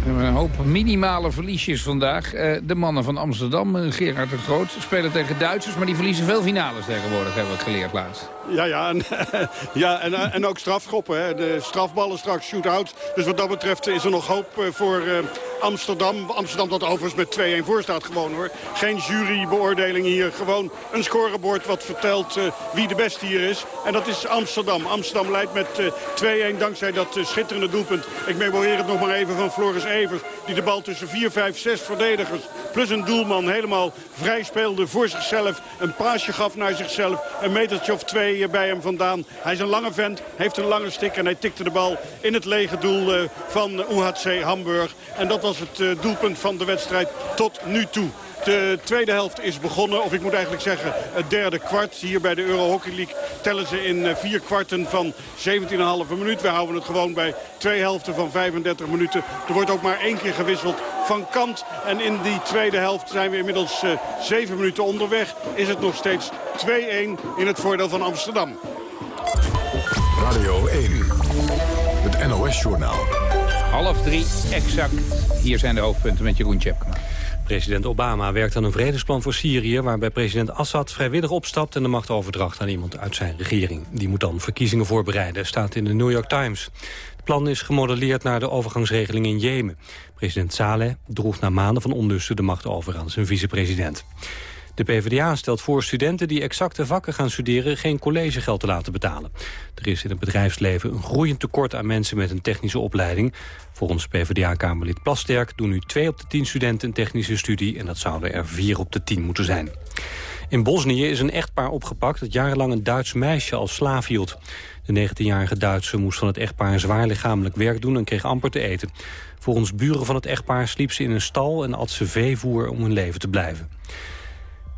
Een hoop minimale verliesjes vandaag. Uh, de mannen van Amsterdam, uh, Gerard de Groot, spelen tegen Duitsers... maar die verliezen veel finales tegenwoordig, hebben we geleerd laatst. Ja, ja, en, [laughs] ja en, en ook strafschoppen. Hè. De strafballen straks, shoot-out. Dus wat dat betreft is er nog hoop voor uh, Amsterdam. Amsterdam dat overigens met 2-1 voor staat gewoon hoor. Geen jurybeoordeling hier. Gewoon een scorebord wat vertelt uh, wie de beste hier is. En dat is Amsterdam. Amsterdam leidt met uh, 2-1 dankzij dat schitterende doelpunt. Ik memoreer het nog maar even van Floris Evers. Die de bal tussen 4, 5, 6 verdedigers plus een doelman helemaal vrij speelde voor zichzelf. Een paasje gaf naar zichzelf. Een metertje of twee bij hem vandaan. Hij is een lange vent, heeft een lange stik en hij tikte de bal in het lege doel van UHC Hamburg. En dat was het doelpunt van de wedstrijd tot nu toe. De tweede helft is begonnen, of ik moet eigenlijk zeggen het derde kwart. Hier bij de Euro Hockey League tellen ze in vier kwarten van 17,5 minuut. We houden het gewoon bij twee helften van 35 minuten. Er wordt ook maar één keer gewisseld van kant. En in die tweede helft zijn we inmiddels uh, zeven minuten onderweg. Is het nog steeds 2-1 in het voordeel van Amsterdam. Radio 1, het NOS-journaal. Half drie, exact. Hier zijn de hoofdpunten met Jeroen Tjepkema. President Obama werkt aan een vredesplan voor Syrië... waarbij president Assad vrijwillig opstapt en de macht overdracht aan iemand uit zijn regering. Die moet dan verkiezingen voorbereiden, staat in de New York Times. Het plan is gemodelleerd naar de overgangsregeling in Jemen. President Saleh droeg na maanden van onlusten de macht over aan zijn vicepresident. De PvdA stelt voor studenten die exacte vakken gaan studeren... geen collegegeld te laten betalen. Er is in het bedrijfsleven een groeiend tekort aan mensen met een technische opleiding. Volgens PvdA-kamerlid Plasterk doen nu 2 op de 10 studenten een technische studie... en dat zouden er 4 op de 10 moeten zijn. In Bosnië is een echtpaar opgepakt dat jarenlang een Duits meisje als slaaf hield. De 19-jarige Duitse moest van het echtpaar zwaar lichamelijk werk doen en kreeg amper te eten. Volgens buren van het echtpaar sliep ze in een stal en at ze veevoer om hun leven te blijven.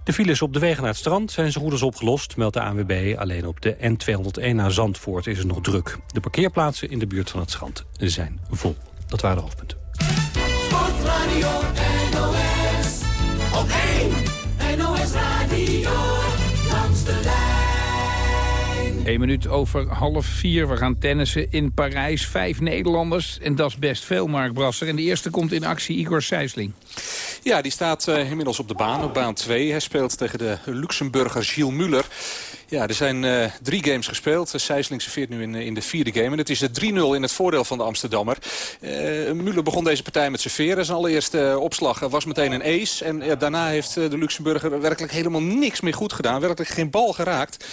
De files op de wegen naar het strand zijn zo goed als opgelost, meldt de ANWB. Alleen op de N201 naar Zandvoort is het nog druk. De parkeerplaatsen in de buurt van het strand zijn vol. Dat waren de hoofdpunten. 1 minuut over half vier. We gaan tennissen in Parijs. Vijf Nederlanders. En dat is best veel, Mark Brasser. En de eerste komt in actie Igor Sijsling. Ja, die staat uh, inmiddels op de baan, op baan 2. Hij speelt tegen de Luxemburger Gilles Muller. Ja, er zijn uh, drie games gespeeld. Sijsling serveert nu in, in de vierde game. En het is de 3-0 in het voordeel van de Amsterdammer. Uh, begon deze partij met serveren. Zijn allereerste opslag was meteen een ace. En daarna heeft de Luxemburger werkelijk helemaal niks meer goed gedaan. Werkelijk geen bal geraakt.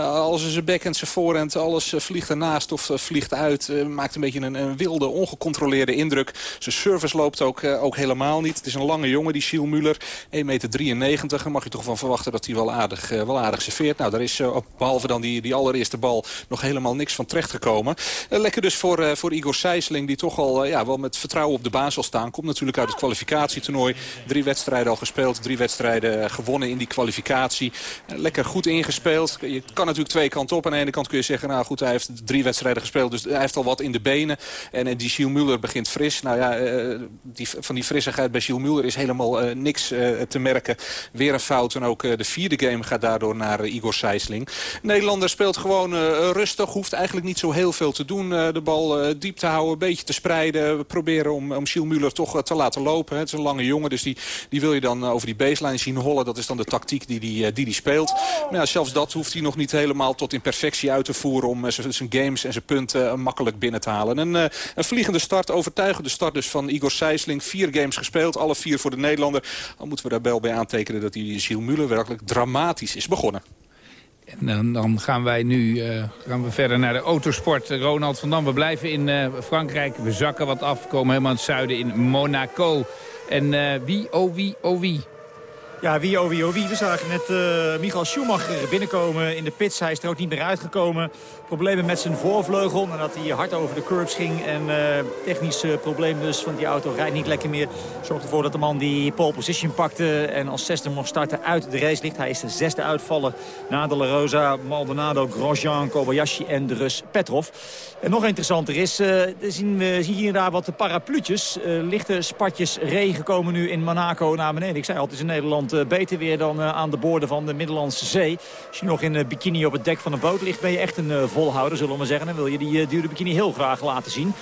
als zijn backhand, zijn voorhand, alles vliegt ernaast of vliegt uit. maakt een beetje een, een, wilde, ongecontroleerde indruk. Zijn service loopt ook, ook helemaal niet. Het is een lange jongen, die Gilles Muller. 1,93 meter. Daar mag je toch van verwachten dat hij wel aardig, wel aardig serveert. Nou, daar is uh, behalve dan die, die allereerste bal nog helemaal niks van terecht gekomen. Uh, lekker dus voor, uh, voor Igor Sijsling die toch al ja, wel met vertrouwen op de baan zal staan. Komt natuurlijk uit het kwalificatietoernooi. Drie wedstrijden al gespeeld. Drie wedstrijden gewonnen in die kwalificatie. lekker goed ingespeeld. Je kan natuurlijk twee kanten op. Aan de ene kant kun je zeggen, nou goed, hij heeft drie wedstrijden gespeeld. Dus hij heeft al wat in de benen. En die Gilles Muller begint fris. Nou ja, die, van die frissigheid bij Gilles Muller is helemaal niks te merken. Weer een fout. En ook de vierde game gaat daardoor naar Igor Sijsling. Nederlander speelt gewoon uh, rustig. Hoeft eigenlijk niet zo heel veel te doen. Uh, de bal uh, diep te houden, een beetje te spreiden. We proberen om, om Gilles Muller toch te laten lopen. Het is een lange jongen, dus die, die wil je dan over die baseline zien hollen. Dat is dan de tactiek die die, die, speelt. Maar ja, zelfs dat hoeft hij nog niet helemaal tot in perfectie uit te voeren... om zijn games en zijn punten makkelijk binnen te halen. Een, een vliegende start, overtuigende start dus van Igor Sijsling. Vier games gespeeld, alle vier voor de Nederlander. Dan moeten we daar wel bij aantekenen dat die Gilles Muller werkelijk dramatisch is begonnen. En dan, dan, gaan wij nu uh, gaan we verder naar de autosport. Ronald van Dam, we blijven in uh, Frankrijk. We zakken wat af, komen helemaal in het zuiden in Monaco. En wie, oh wie, oh wie? Ja, wie oh wie oh wie. We zagen net Michael Schumacher binnenkomen in de pits. Hij is er ook niet meer uitgekomen. Problemen met zijn voorvleugel. Nadat hij hard over de curbs ging. En uh, technisch uh, probleem dus, want die auto rijdt niet lekker meer. Zorgt ervoor dat de man die pole position pakte. En als zesde mocht starten uit de race ligt. Hij is de zesde uitvallen na de La Rosa, Maldonado, Grosjean, Kobayashi en de Rus Petrov. En nog interessanter is, zien we zien hier en daar wat parapluutjes. lichte spatjes regen komen nu in Monaco naar beneden. Ik zei altijd in Nederland beter weer dan aan de boorden van de Middellandse Zee. Als je nog in bikini op het dek van een boot ligt, ben je echt een volhouden, zullen we maar zeggen. Dan wil je die dure bikini heel graag laten zien.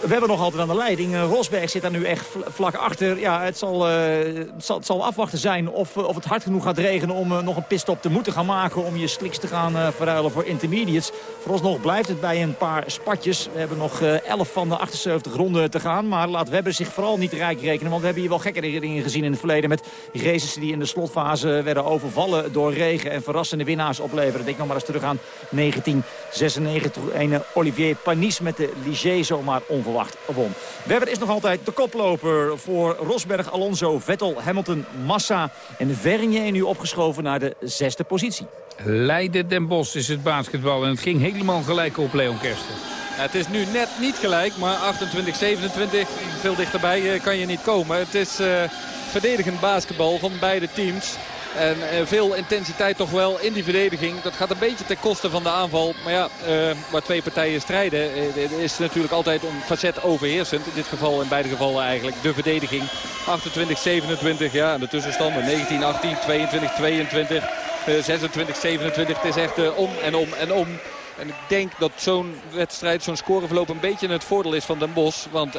We hebben nog altijd aan de leiding. Rosberg zit daar nu echt vlak achter. Ja, het zal, het zal, zal afwachten zijn of, of het hard genoeg gaat regenen... om nog een pitstop te moeten gaan maken... om je sliks te gaan uh, verruilen voor intermediates. Vooralsnog blijft het bij een paar spatjes. We hebben nog 11 van de 78 ronden te gaan. Maar laat Webber zich vooral niet rijk rekenen. Want we hebben hier wel gekkere dingen gezien in het verleden... met races die in de slotfase werden overvallen door regen... en verrassende winnaars opleveren. Denk nog maar eens terug aan 1996. Een Olivier Panis met de Ligier zomaar onverwacht won. Webber is nog altijd de koploper voor Rosberg, Alonso, Vettel, Hamilton, Massa. En Vernier nu opgeschoven naar de zesde positie. Leiden Den Bosch is het basketbal en het ging helemaal gelijk op Leon Kersten. Het is nu net niet gelijk, maar 28-27, veel dichterbij kan je niet komen. Het is uh, verdedigend basketbal van beide teams. En uh, veel intensiteit toch wel in die verdediging. Dat gaat een beetje ten koste van de aanval. Maar ja, uh, waar twee partijen strijden uh, is natuurlijk altijd een facet overheersend. In dit geval, in beide gevallen eigenlijk, de verdediging. 28-27, ja, en de tussenstanden 19-18, 22-22, 26-27. Het is echt om en om en om. En ik denk dat zo'n wedstrijd, zo'n scoreverloop een beetje het voordeel is van Den Bosch. Want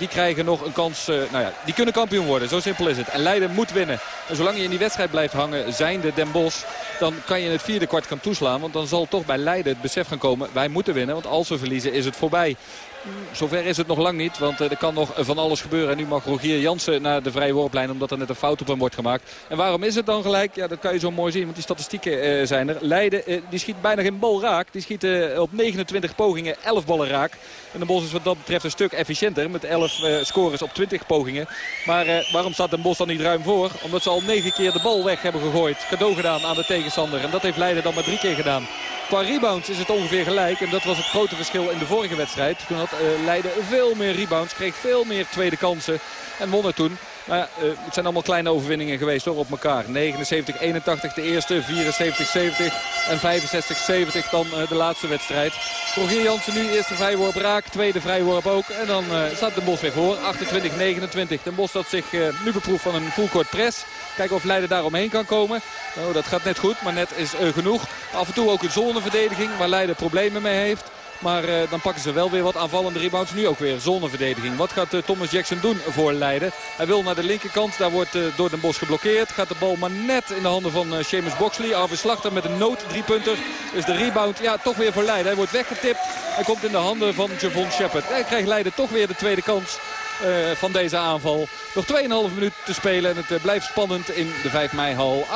die krijgen nog een kans. nou ja, die kunnen kampioen worden. Zo simpel is het. En Leiden moet winnen. En zolang je in die wedstrijd blijft hangen, zijnde Den Bosch... dan kan je het vierde kwart kan toeslaan. Want dan zal toch bij Leiden het besef gaan komen... wij moeten winnen, want als we verliezen is het voorbij. Zover is het nog lang niet, want er kan nog van alles gebeuren. En nu mag Rogier Jansen naar de vrije worplijn omdat er net een fout op hem wordt gemaakt. En waarom is het dan gelijk? Ja, dat kan je zo mooi zien, want die statistieken zijn er. Leiden, die schiet bijna geen bal raak. Die schiet op 29 pogingen 11 ballen raak. En de Bos is wat dat betreft een stuk efficiënter met 11 uh, scores op 20 pogingen. Maar waarom staat Den Bos dan niet ruim voor? Omdat ze al 9 keer de bal weg hebben gegooid. Cadeau gedaan aan de tegenstander. En dat heeft Leiden dan maar drie keer gedaan. Qua rebounds is het ongeveer gelijk. En dat was het grote verschil in de vorige wedstrijd. Toen had uh, Leiden veel meer rebounds. Kreeg veel meer tweede kansen. En won het toen. Maar ja, uh, het zijn allemaal kleine overwinningen geweest hoor, op elkaar. 79-81 de eerste, 74-70 en 65-70 dan uh, de laatste wedstrijd. Rogier Jansen nu eerste vrijworp raak, tweede vrijworp ook. En dan uh, staat Den Bos weer voor, 28-29. Den Bos dat zich nu beproeft van een fullcourt press. Kijken of Leiden daar omheen kan komen. Nou, dat gaat net goed, maar net is genoeg. Af en toe ook een zoneverdediging waar Leiden problemen mee heeft. Maar uh, dan pakken ze wel weer wat aanvallende rebounds. Nu ook weer zoneverdediging. Wat gaat uh, Thomas Jackson doen voor Leiden? Hij wil naar de linkerkant. Daar wordt uh, door Den Bos geblokkeerd. Gaat de bal maar net in de handen van Seamus Boxley. Arve Slachter met een nood driepunter. Is de rebound ja, toch weer voor Leiden. Hij wordt weggetipt. Hij komt in de handen van Javon Shepard. Hij krijgt Leiden toch weer de tweede kans. Uh, van deze aanval. Nog 2,5 minuut te spelen en het uh, blijft spannend in de 5 mei-hal. 28-29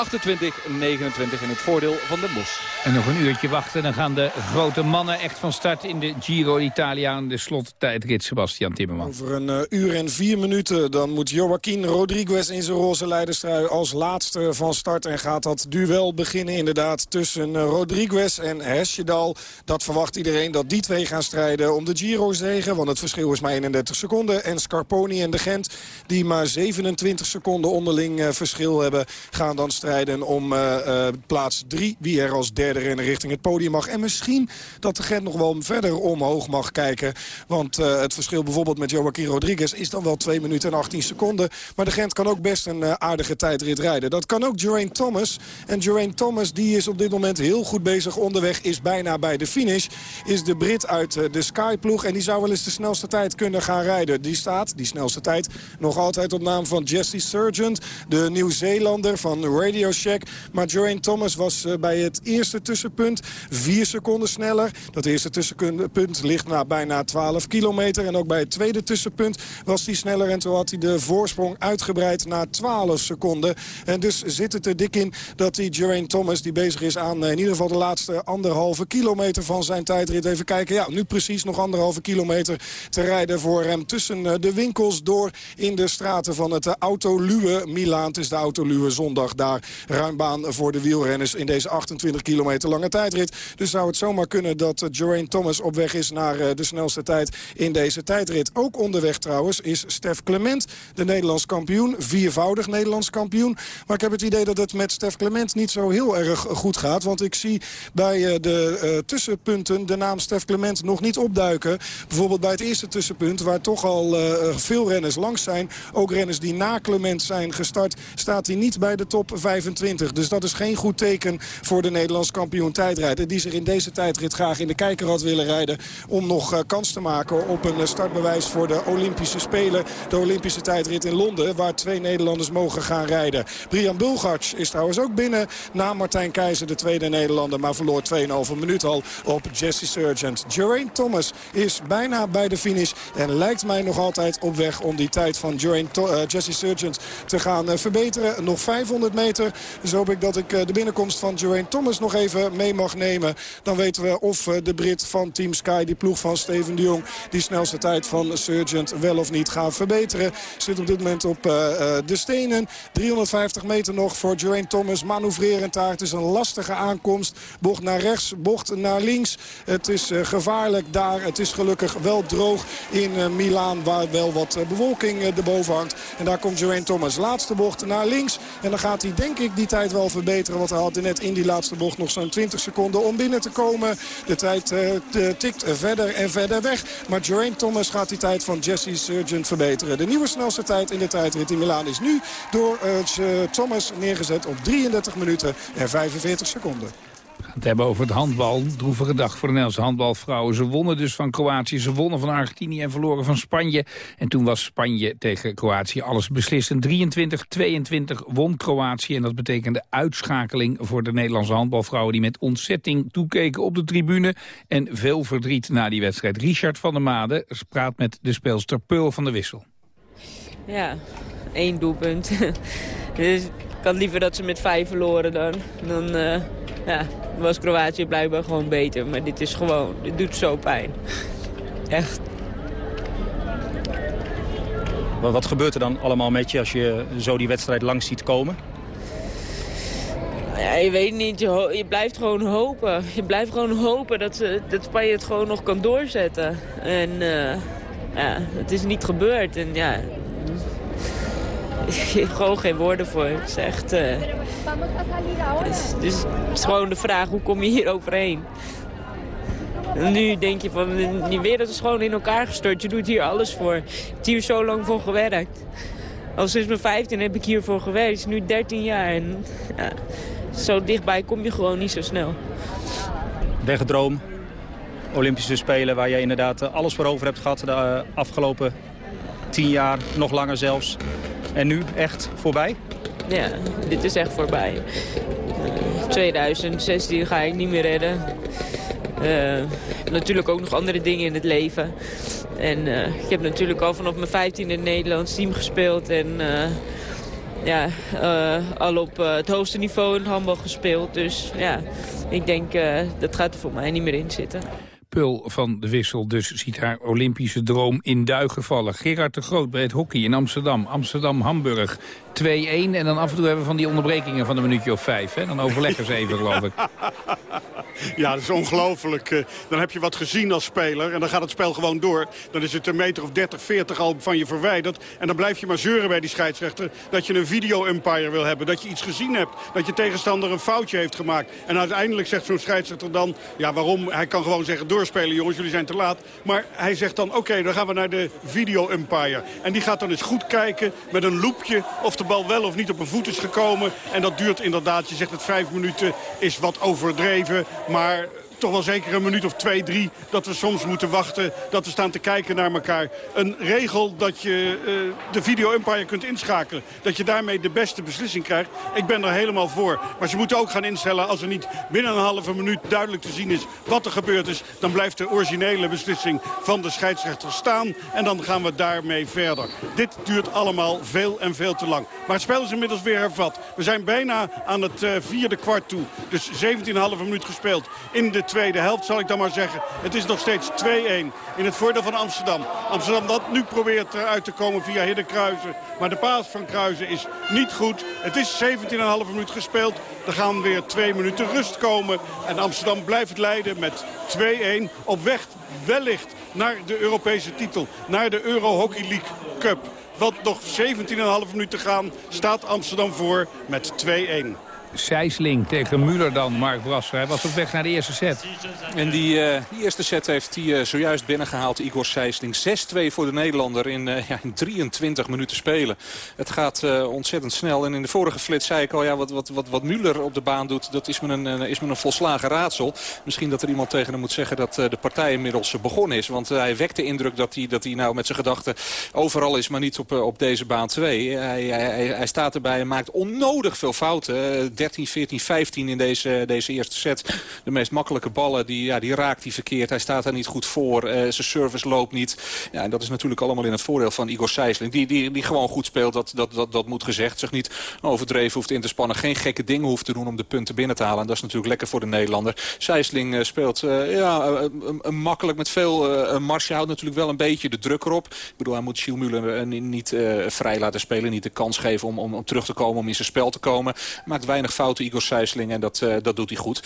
in het voordeel van de Bos. En nog een uurtje wachten, dan gaan de grote mannen echt van start in de Giro d'Italia aan de slottijdrit. Sebastian Timmerman. Over een uh, uur en vier minuten dan moet Joaquin Rodriguez in zijn roze leiderstrui als laatste van start. En gaat dat duel beginnen inderdaad tussen Rodriguez en Hesjedal. Dat verwacht iedereen dat die twee gaan strijden om de Giro-zegen. Want het verschil is maar 31 seconden. En Scarponi en de Gent, die maar 27 seconden onderling uh, verschil hebben... gaan dan strijden om uh, uh, plaats 3, wie er als derde renner richting het podium mag. En misschien dat de Gent nog wel verder omhoog mag kijken. Want het verschil bijvoorbeeld met Joaquin Rodriguez is dan wel 2 minuten en 18 seconden. Maar de Gent kan ook best een aardige tijdrit rijden. Dat kan ook Geraint Thomas. En Geraint Thomas die is op dit moment heel goed bezig onderweg. Is bijna bij de finish. Is de Brit uit de Skyploeg. En die zou wel eens de snelste tijd kunnen gaan rijden. Die staat die snelste tijd, nog altijd op naam van Jesse Surgeon. De Nieuw-Zeelander van Radio Shack. Maar Geraint Thomas was uh, bij het eerste tussenpunt vier seconden sneller. Dat eerste tussenpunt ligt na bijna 12 kilometer. En ook bij het tweede tussenpunt was hij sneller. En toen had hij de voorsprong uitgebreid naar 12 seconden. En dus zit het er dik in dat die Geraint Thomas... die bezig is aan uh, in ieder geval de laatste anderhalve kilometer van zijn tijdrit. Even kijken, ja, nu precies nog anderhalve kilometer te rijden voor hem tussen uh, de winkels door in de straten van het Autoluwe Milaan. Het is de Autoluwe zondag daar. Ruim baan voor de wielrenners in deze 28 kilometer lange tijdrit. Dus zou het zomaar kunnen dat Geraint Thomas op weg is naar de snelste tijd in deze tijdrit. Ook onderweg trouwens is Stef Clement, de Nederlands kampioen. Viervoudig Nederlands kampioen. Maar ik heb het idee dat het met Stef Clement niet zo heel erg goed gaat. Want ik zie bij de tussenpunten de naam Stef Clement nog niet opduiken. Bijvoorbeeld bij het eerste tussenpunt waar toch al veel renners langs zijn. Ook renners die na Clement zijn gestart, staat hij niet bij de top 25. Dus dat is geen goed teken voor de Nederlands kampioen tijdrijder. Die zich in deze tijdrit graag in de kijker had willen rijden. Om nog uh, kans te maken op een startbewijs voor de Olympische Spelen. De Olympische tijdrit in Londen. Waar twee Nederlanders mogen gaan rijden. Brian Bulgac is trouwens ook binnen. Na Martijn Keizer, de tweede Nederlander. Maar verloor 2,5 minuut al op Jesse Surgent. Geraint Thomas is bijna bij de finish. En lijkt mij nog altijd op weg om die tijd van uh, Jesse Surgent te gaan uh, verbeteren. Nog 500 meter. Dus hoop ik dat ik uh, de binnenkomst van Geraint Thomas nog even mee mag nemen. Dan weten we of de Brit van Team Sky, die ploeg van Steven de Jong... die snelste tijd van Surgent wel of niet gaat verbeteren. Zit op dit moment op de stenen. 350 meter nog voor Geraint Thomas. Manoeuvrerend daar. Het is een lastige aankomst. Bocht naar rechts, bocht naar links. Het is gevaarlijk daar. Het is gelukkig wel droog in Milaan... waar wel wat bewolking erboven hangt. En daar komt Geraint Thomas. Laatste bocht naar links. En dan gaat hij denk ik die tijd wel verbeteren. Want hij had net in die laatste bocht nog zo'n 20 seconden om binnen te komen. De tijd uh, tikt verder en verder weg. Maar Geraint Thomas gaat die tijd van Jesse Surgeon verbeteren. De nieuwe snelste tijd in de tijdrit in Milaan is nu door Thomas neergezet op 33 minuten en 45 seconden. Het hebben over het handbal. Droevige dag voor de Nederlandse handbalvrouwen. Ze wonnen dus van Kroatië, ze wonnen van Argentinië en verloren van Spanje. En toen was Spanje tegen Kroatië alles beslissend. 23-22 won Kroatië en dat betekende uitschakeling voor de Nederlandse handbalvrouwen... die met ontzetting toekeken op de tribune en veel verdriet na die wedstrijd. Richard van der Made praat met de speelster Peul van de Wissel. Ja, één doelpunt. [laughs] dus ik had liever dat ze met vijf verloren dan. Dan uh, ja, was Kroatië blijkbaar gewoon beter. Maar dit is gewoon, dit doet zo pijn. [laughs] Echt. Wat, wat gebeurt er dan allemaal met je als je zo die wedstrijd langs ziet komen? Ja, je weet niet, je, je, blijft gewoon hopen. Je blijft gewoon hopen dat, ze, dat Spanje het gewoon nog kan doorzetten. En uh, ja, het is niet gebeurd. En ja, ik [laughs] heb gewoon geen woorden voor. Het is echt... Dus, dus het is gewoon de vraag, hoe kom je hier overheen? En nu denk je van, die wereld is gewoon in elkaar gestort. Je doet hier alles voor. Ik heb hier zo lang voor gewerkt. Al sinds mijn 15 heb ik hiervoor gewerkt. Nu 13 jaar. En ja, zo dichtbij kom je gewoon niet zo snel. Weggedroom. Olympische Spelen waar je inderdaad alles voor over hebt gehad de uh, afgelopen 10 jaar, nog langer zelfs. En nu echt voorbij? Ja, dit is echt voorbij. 2016 ga ik niet meer redden. Uh, natuurlijk ook nog andere dingen in het leven. En uh, ik heb natuurlijk al vanaf mijn 15 in het Nederlands team gespeeld. En ja, al op het hoogste niveau in handbal gespeeld. Dus ja, ik denk dat gaat er voor mij niet meer in zitten. Pul van de Wissel dus ziet haar Olympische droom in duigen vallen. Gerard de Groot bij het hockey in Amsterdam. Amsterdam-Hamburg 2-1. En dan af en toe hebben we van die onderbrekingen van een minuutje of vijf. Hè? Dan overleggen ze even, geloof ik. [laughs] Ja, dat is ongelooflijk. Eh, dan heb je wat gezien als speler en dan gaat het spel gewoon door. Dan is het een meter of 30, 40 al van je verwijderd. En dan blijf je maar zeuren bij die scheidsrechter dat je een video-umpire wil hebben. Dat je iets gezien hebt. Dat je tegenstander een foutje heeft gemaakt. En uiteindelijk zegt zo'n scheidsrechter dan... Ja, waarom? Hij kan gewoon zeggen doorspelen, jongens, jullie zijn te laat. Maar hij zegt dan, oké, dan gaan we naar de video-umpire. En die gaat dan eens goed kijken met een loepje of de bal wel of niet op een voet is gekomen. En dat duurt inderdaad, je zegt het vijf minuten, is wat overdreven. Maar toch wel zeker een minuut of twee, drie... dat we soms moeten wachten, dat we staan te kijken naar elkaar. Een regel dat je uh, de video-umpire kunt inschakelen. Dat je daarmee de beste beslissing krijgt. Ik ben er helemaal voor. Maar ze moeten ook gaan instellen als er niet binnen een halve minuut duidelijk te zien is... wat er gebeurd is, dan blijft de originele beslissing van de scheidsrechter staan. En dan gaan we daarmee verder. Dit duurt allemaal veel en veel te lang. Maar het spel is inmiddels weer hervat. We zijn bijna aan het uh, vierde kwart toe. Dus 17,5 minuut gespeeld in de tweede helft, zal ik dan maar zeggen. Het is nog steeds 2-1 in het voordeel van Amsterdam. Amsterdam dat nu probeert eruit te komen via Hidde. Maar de paas van Kruijzen is niet goed. Het is 17,5 minuut gespeeld. Er gaan weer twee minuten rust komen. En Amsterdam blijft leiden met 2-1 op weg wellicht naar de Europese titel. Naar de Euro Hockey League Cup. Want nog 17,5 minuten gaan staat Amsterdam voor met 2-1. Sijsling tegen Muller dan, Mark Brasser. Hij was op weg naar de eerste set. En die, uh, die eerste set heeft hij uh, zojuist binnengehaald, Igor Sijsling. 6-2 voor de Nederlander in, uh, ja, in 23 minuten spelen. Het gaat ontzettend snel. En in de vorige flits zei ik al, ja, wat, wat, wat, wat Muller op de baan doet... dat is me, een, is me een volslagen raadsel. Misschien dat er iemand tegen hem moet zeggen dat de partij inmiddels begonnen is. Want hij wekt de indruk dat hij, dat hij nou met zijn gedachten overal is... maar niet op, op deze baan 2. Hij, hij, hij staat erbij en maakt onnodig veel fouten 13, 14, 15 in deze, deze eerste set. De meest makkelijke ballen, die, ja, die raakt hij verkeerd. Hij staat daar niet goed voor. Uh, zijn service loopt niet. Ja, en dat is natuurlijk allemaal in het voordeel van Igor Sijsling. Die, die, die gewoon goed speelt, dat, dat, dat, dat moet gezegd. Zich niet overdreven hoeft in te spannen. Geen gekke dingen hoeft te doen om de punten binnen te halen. En dat is natuurlijk lekker voor de Nederlander. Sijsling uh, speelt uh, ja, makkelijk met veel uh, Marsje houdt natuurlijk wel een beetje de druk erop. Ik bedoel, hij moet Gilles niet vrij laten spelen. Niet de kans geven om, om, om terug te komen, om in zijn spel te komen. Maakt weinig fouten Igor Sijsling en dat, uh, dat doet hij goed.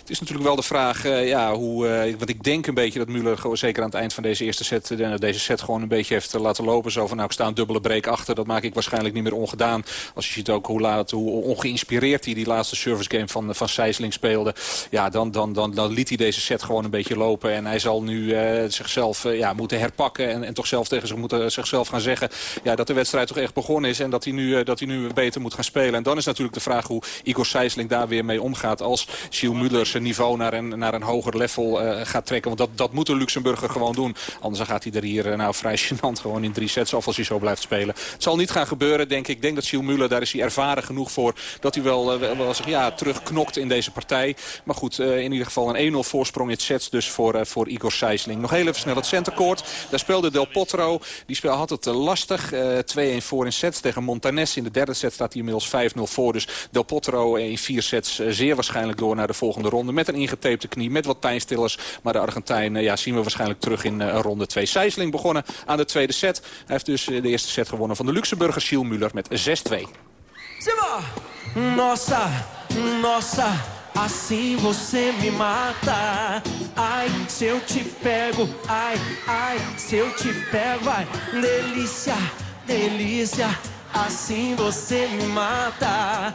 Het is natuurlijk wel de vraag, uh, ja, hoe, uh, want ik denk een beetje dat Müller zeker aan het eind van deze eerste set, deze set gewoon een beetje heeft laten lopen. Zo van, nou, ik sta een dubbele break achter, dat maak ik waarschijnlijk niet meer ongedaan. Als je ziet ook hoe, laat, hoe ongeïnspireerd hij die laatste service game van, van Sijsling speelde. Ja, dan, dan, dan, dan liet hij deze set gewoon een beetje lopen. En hij zal nu zichzelf ja, moeten herpakken en, en toch zelf tegen zich moeten, zichzelf gaan zeggen ja, dat de wedstrijd toch echt begonnen is. En dat hij, nu, dat hij nu beter moet gaan spelen. En dan is natuurlijk de vraag hoe Igor Sijsling daar weer mee omgaat. Als Gilles Muller zijn niveau naar een, naar een hoger level gaat trekken. Want dat, dat moet de Luxemburger gewoon doen. Anders gaat hij er hier nou vrij gênant gewoon in drie sets af als hij zo blijft spelen. Het zal niet gaan gebeuren, denk ik. Ik denk dat Gilles Muller, daar is hij ervaren genoeg voor... dat hij wel, wel zich ja, terugknokt in deze partij. Maar goed, in ieder geval een 1-0 voorsprong in sets dus voor, voor Igor Sijsling. Nog heel even snel het centercourt. Daar speelde Del Potro. Die speel had het lastig. 2-1 voor in sets tegen Montanes. In de derde set staat hij inmiddels 5-0 voor. Dus Del Potro in vier sets zeer waarschijnlijk door naar de volgende ronde. Met een ingetapte knie, met wat pijnstillers. Maar de Argentijn ja, zien we waarschijnlijk terug in ronde 2. Sijsling begonnen aan de tweede set. Hij heeft dus de eerste set gewonnen van de Luxemburger Gilles Muller met 6-2. Nossa, nossa, assim você me mata. Ai, se eu te pego, ai, ai, se eu te pego, ai, delícia, delícia, assim você me mata.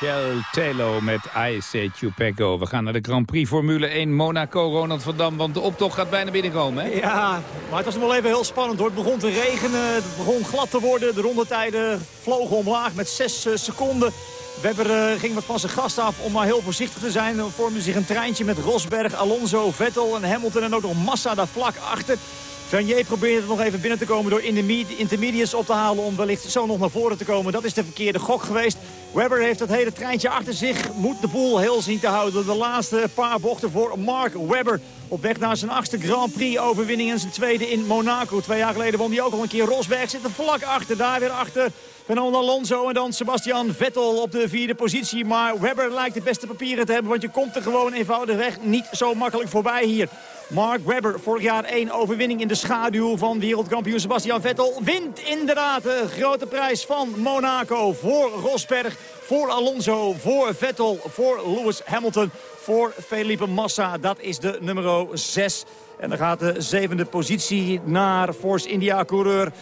Michel Telo met I Say Chupego. We gaan naar de Grand Prix Formule 1 Monaco, Ronald van Dam. Want de optocht gaat bijna binnenkomen, hè? Ja, maar het was nog wel even heel spannend hoor. Het begon te regenen, het begon glad te worden. De rondetijden vlogen omlaag met 6 seconden. Webber uh, ging wat van zijn gast af om maar heel voorzichtig te zijn. Er vormde zich een treintje met Rosberg, Alonso, Vettel en Hamilton en ook nog Massa daar vlak achter. Vernier probeerde nog even binnen te komen door intermediates op te halen... om wellicht zo nog naar voren te komen. Dat is de verkeerde gok geweest. Webber heeft dat hele treintje achter zich. Moet de boel heel zien te houden. De laatste paar bochten voor Mark Webber. Op weg naar zijn achtste Grand Prix overwinning en zijn tweede in Monaco. Twee jaar geleden won hij ook al een keer. Rosberg zit er vlak achter. Daar weer achter Fernando Alonso en dan Sebastian Vettel op de vierde positie. Maar Webber lijkt de beste papieren te hebben. Want je komt er gewoon eenvoudigweg niet zo makkelijk voorbij hier. Mark Webber, vorig jaar één overwinning in de schaduw van wereldkampioen Sebastian Vettel. Wint inderdaad de grote prijs van Monaco voor Rosberg, voor Alonso, voor Vettel, voor Lewis Hamilton, voor Felipe Massa. Dat is de nummer 6. En dan gaat de zevende positie naar Force India coureur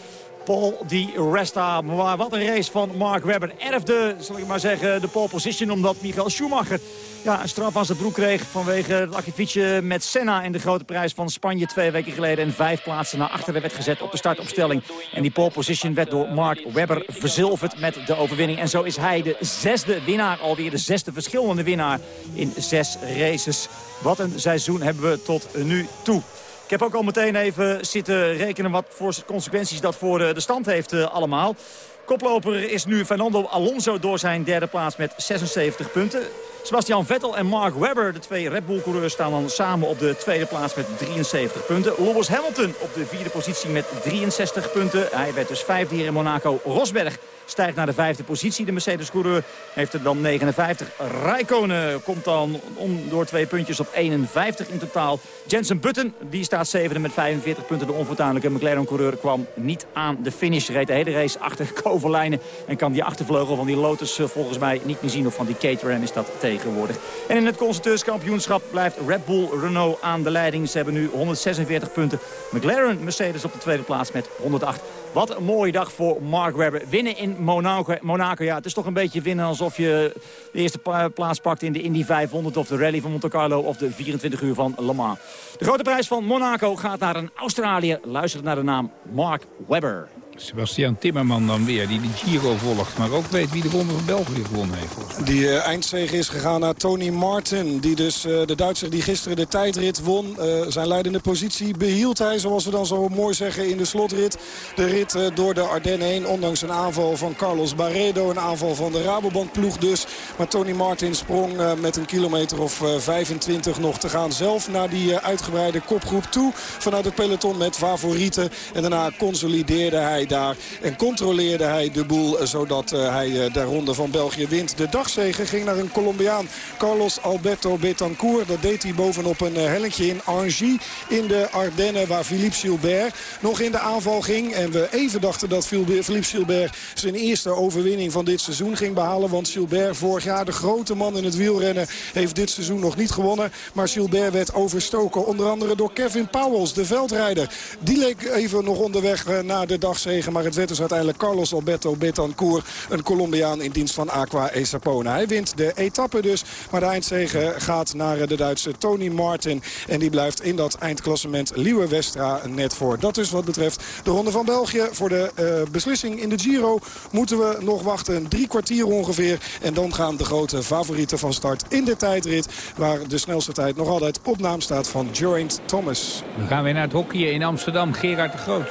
Paul Di Resta. Maar wat een race van Mark Webber. Erfde, zal ik maar zeggen, de pole position omdat Michael Schumacher ja, een straf aan zijn broek kreeg vanwege het akkefietje met Senna in de grote prijs van Spanje twee weken geleden. En vijf plaatsen naar achteren werd gezet op de startopstelling. En die pole position werd door Mark Webber verzilverd met de overwinning. En zo is hij de zesde winnaar, alweer de zesde verschillende winnaar in zes races. Wat een seizoen hebben we tot nu toe. Ik heb ook al meteen even zitten rekenen wat voor consequenties dat voor de stand heeft uh, allemaal. Koploper is nu Fernando Alonso door zijn derde plaats met 76 punten. Sebastian Vettel en Mark Webber, de twee Red Bull-coureurs, staan dan samen op de tweede plaats met 73 punten. Lewis Hamilton op de vierde positie met 63 punten. Hij werd dus vijfde hier in Monaco. Rosberg stijgt naar de vijfde positie. De Mercedes-coureur heeft er dan 59. Rijkonen komt dan om door twee puntjes op 51 in totaal. Jensen Button die staat zevende met 45 punten. De onfortuinlijke McLaren-coureur kwam niet aan de finish. Reed de hele race [laughs] achter Koverlijnen. En kan die achtervleugel van die Lotus eh, volgens mij niet meer zien. Of van die Caterham is dat tegenwoordig. En in het constructeurskampioenschap blijft Red Bull Renault aan de leiding. Ze hebben nu 146 punten. McLaren Mercedes op de tweede plaats met 108. Wat een mooie dag voor Mark Webber. Winnen in Monaco, Monaco. Ja, het is toch een beetje winnen alsof je de eerste plaats pakt in de Indy 500... of de Rally van Monte Carlo of de 24 uur van Le Mans. De grote prijs van Monaco gaat naar een Australiër. Luister naar de naam Mark Webber. Sebastian Timmerman dan weer, die de Giro volgt. Maar ook weet wie de Ronde van België gewonnen heeft. Die uh, eindzege is gegaan naar Tony Martin. Die dus uh, de Duitser die gisteren de tijdrit won. Uh, zijn leidende positie behield hij, zoals we dan zo mooi zeggen, in de slotrit. De rit door de Ardennen heen. Ondanks een aanval van Carlos Barredo. Een aanval van de Rabobank ploeg dus. Maar Tony Martin sprong met een kilometer of 25 nog te gaan. Zelf naar die uitgebreide kopgroep toe. Vanuit het peloton met favorieten. En daarna consolideerde hij daar. En controleerde hij de boel zodat eh, hij eh, de ronde van België wint. De dagzegen ging naar een Colombiaan. Carlos Alberto Betancourt. Dat deed hij bovenop een eh, hellentje in Angie. In de Ardennen waar Philippe Gilbert nog in de aanval ging. En we even dachten dat Philippe Gilbert zijn eerste overwinning van dit seizoen ging behalen. Want Gilbert vorig jaar de grote man in het wielrennen heeft dit seizoen nog niet gewonnen. Maar Gilbert werd overstoken. Onder andere door Kevin Powels, de veldrijder. Die leek even nog onderweg naar de dagzegen maar het werd dus uiteindelijk Carlos Alberto Betancourt. Een Colombiaan in dienst van Aqua Esapona. Hij wint de etappe dus. Maar de eindzege gaat naar de Duitse Tony Martin. En die blijft in dat eindklassement Liewe Westra net voor. Dat is wat betreft de Ronde van België. Voor de uh, beslissing in de Giro moeten we nog wachten. Drie kwartier ongeveer. En dan gaan de grote favorieten van start in de tijdrit. Waar de snelste tijd nog altijd op naam staat van Geraint Thomas. We gaan weer naar het hockey in Amsterdam. Gerard de Groot.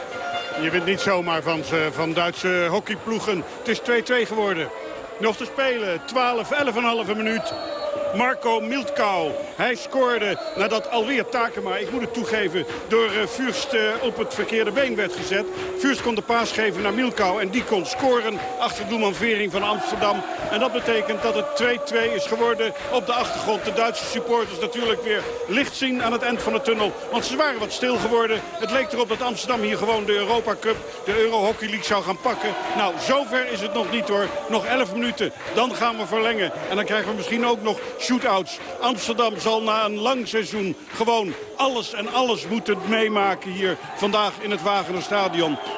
Je wint niet zomaar van, van Duitse hockeyploegen. Het is 2-2 geworden. Nog te spelen. 12, 11,5 minuut. Marco Miltkou. Hij scoorde nadat alweer Takema, ik moet het toegeven, door uh, Fürst uh, op het verkeerde been werd gezet. Fürst kon de paas geven naar Miltkou en die kon scoren achter doelman Vering van Amsterdam. En dat betekent dat het 2-2 is geworden op de achtergrond. De Duitse supporters natuurlijk weer licht zien aan het eind van de tunnel. Want ze waren wat stil geworden. Het leek erop dat Amsterdam hier gewoon de Europa Cup, de Euro Hockey League zou gaan pakken. Nou, zover is het nog niet hoor. Nog 11 minuten. Dan gaan we verlengen. En dan krijgen we misschien ook nog shootouts. Amsterdam zal na een lang seizoen gewoon alles en alles moeten meemaken hier vandaag in het Wagener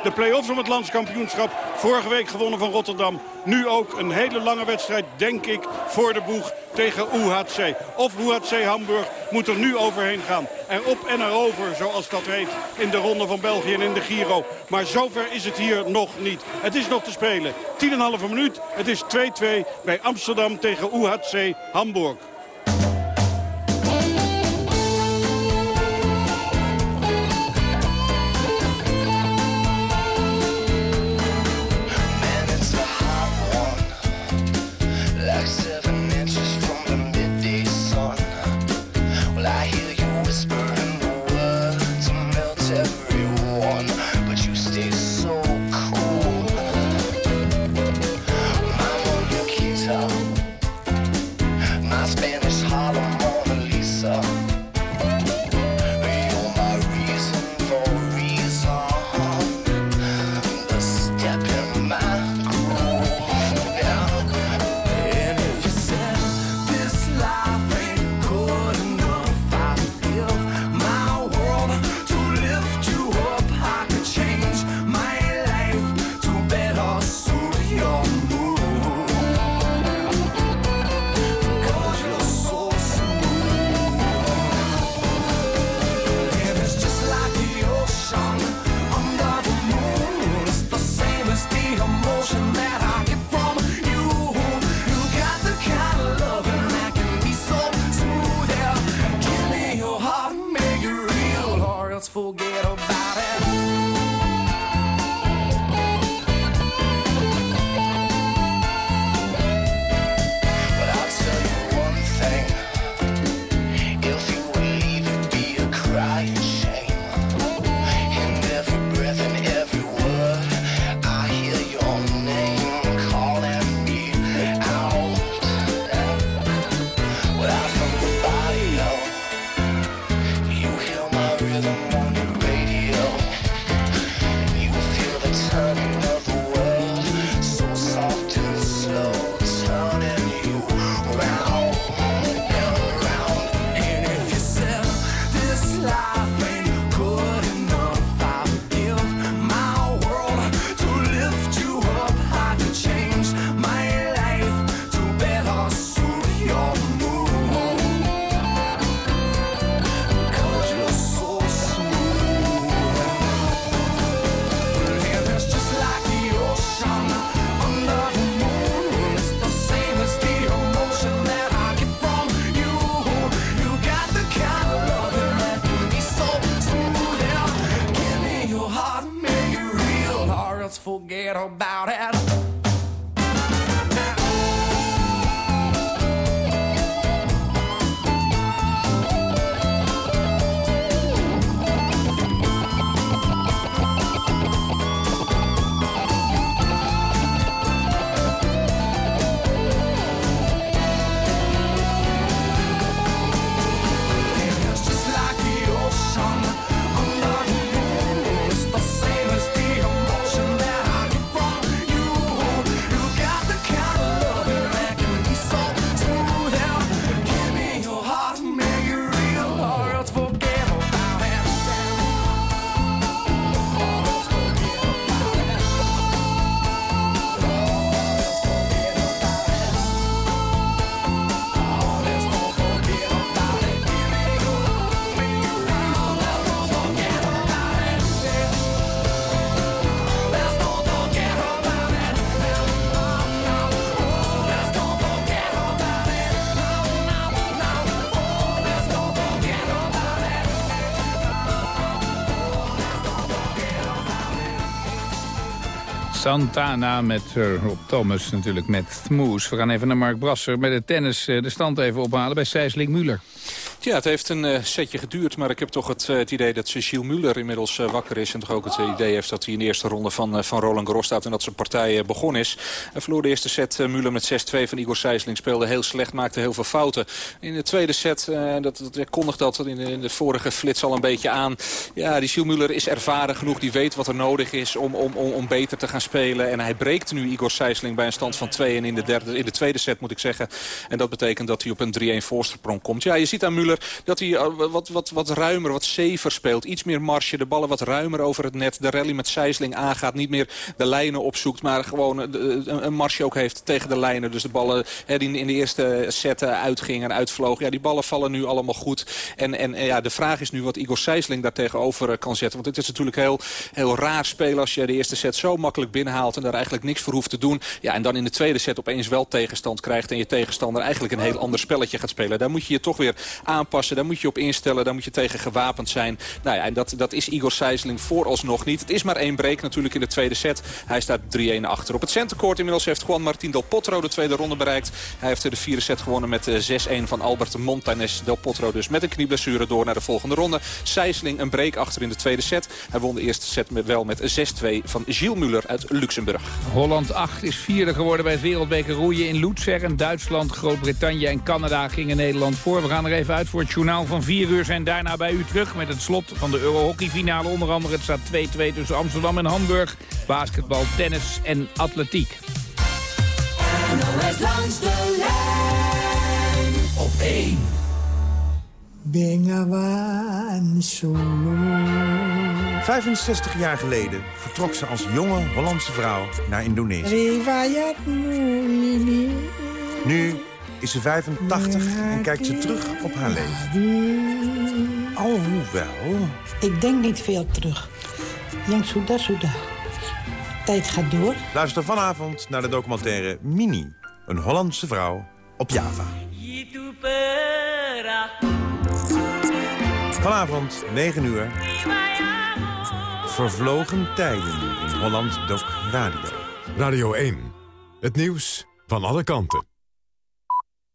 De play-offs om het landskampioenschap. Vorige week gewonnen van Rotterdam. Nu ook een hele lange wedstrijd, denk ik, voor de boeg tegen UHC. Of UHC Hamburg moet er nu overheen gaan. Erop en erover, zoals dat heet, in de Ronde van België en in de Giro. Maar zover is het hier nog niet. Het is nog te spelen. 10,5 minuut. Het is 2-2 bij Amsterdam tegen UHC Hamburg. Santana met eh, Rob Thomas natuurlijk met Smoes. We gaan even naar Mark Brasser met de tennis eh, de stand even ophalen bij Sijsling Muller. Ja, het heeft een eh, setje geduurd, maar ik heb toch het, eh, het idee dat Cecile Muller inmiddels eh, wakker is. En toch ook het idee heeft dat hij in de eerste ronde van, van Roland Garros staat en dat zijn partij begonnen is. Hij verloor de eerste set, Muller met 6-2 van Igor Sijsling. Speelde heel slecht, maakte heel veel fouten. In de tweede set, dat, dat kondigt dat in de, in de vorige flits al een beetje aan. Ja, die Gilles Muller is ervaren genoeg, die weet wat er nodig is om, om, om, om beter te gaan spelen. En hij breekt nu Igor Sijsling bij een stand van 2 en in de, derde, in de tweede set moet ik zeggen. En dat betekent dat hij op een 3-1 voorsprong komt. Ja, je ziet aan Muller dat hij eh, wat, wat, wat ruimer, wat safer speelt. Iets meer marge, de ballen wat ruimer over het net. De rally met Sijsling aangaat, niet meer de lijnen opzoekt... maar gewoon eh, de- een, een ook heeft tegen de lijnen. Dus de ballen hè, die in de eerste set eh, uitgingen en uitvlogen... Ja, die ballen vallen nu allemaal goed. En, en eh, ja, de vraag is nu wat Igor Sijsling daar tegenover eh, kan zetten. Want het is natuurlijk heel, heel raar spelen als je de eerste set zo makkelijk binnenhaalt... en daar eigenlijk niks voor hoeft te doen. Ja, en dan in de tweede set opeens wel tegenstand krijgt... en je tegenstander eigenlijk een heel ander spelletje gaat spelen. Daar moet je je toch weer aanpassen. Daar moet je op instellen. Daar moet je tegen gewapend zijn. Nou ja, en dat, dat is Igor Sijsling vooralsnog niet. Het is maar één break natuurlijk in de tweede set. Hij staat 3-1 achter. Op het centercourt inmiddels heeft Juan Martín Del Potro de tweede ronde bereikt. Hij heeft de vierde set gewonnen met eh, 6-1 van Albert Montanes. Del Potro dus met een knieblessure door naar de volgende ronde. Sijsling een break achter in de tweede set. Hij won de eerste set met, wel met 6-2 van Gilles Muller uit Luxemburg. Holland 8 is vierde geworden bij het wereldbeker roeien in Luzern. Duitsland, Groot-Brittannië en Canada gingen Nederland voor. We gaan er even uit voor het journaal van 4 uur. Zijn daarna bij u terug met het slot van de Eurohockeyfinale. Onder andere het staat 2-2 tussen Amsterdam en Hamburg. Basketbal, tennis en atletiek. NOS langs de lijn op 1. Bengawan Solo. 65 jaar geleden vertrok ze als jonge Hollandse vrouw naar Indonesië. Nu is ze 85 en kijkt ze terug op haar leven. Alhoewel... Ik denk niet veel terug. Yang sudah, sudah. Tijd gaat door. Luister vanavond naar de documentaire Mini. Een Hollandse vrouw op Java. Vanavond, 9 uur. Vervlogen tijden in Holland Doc Radio. Radio 1. Het nieuws van alle kanten.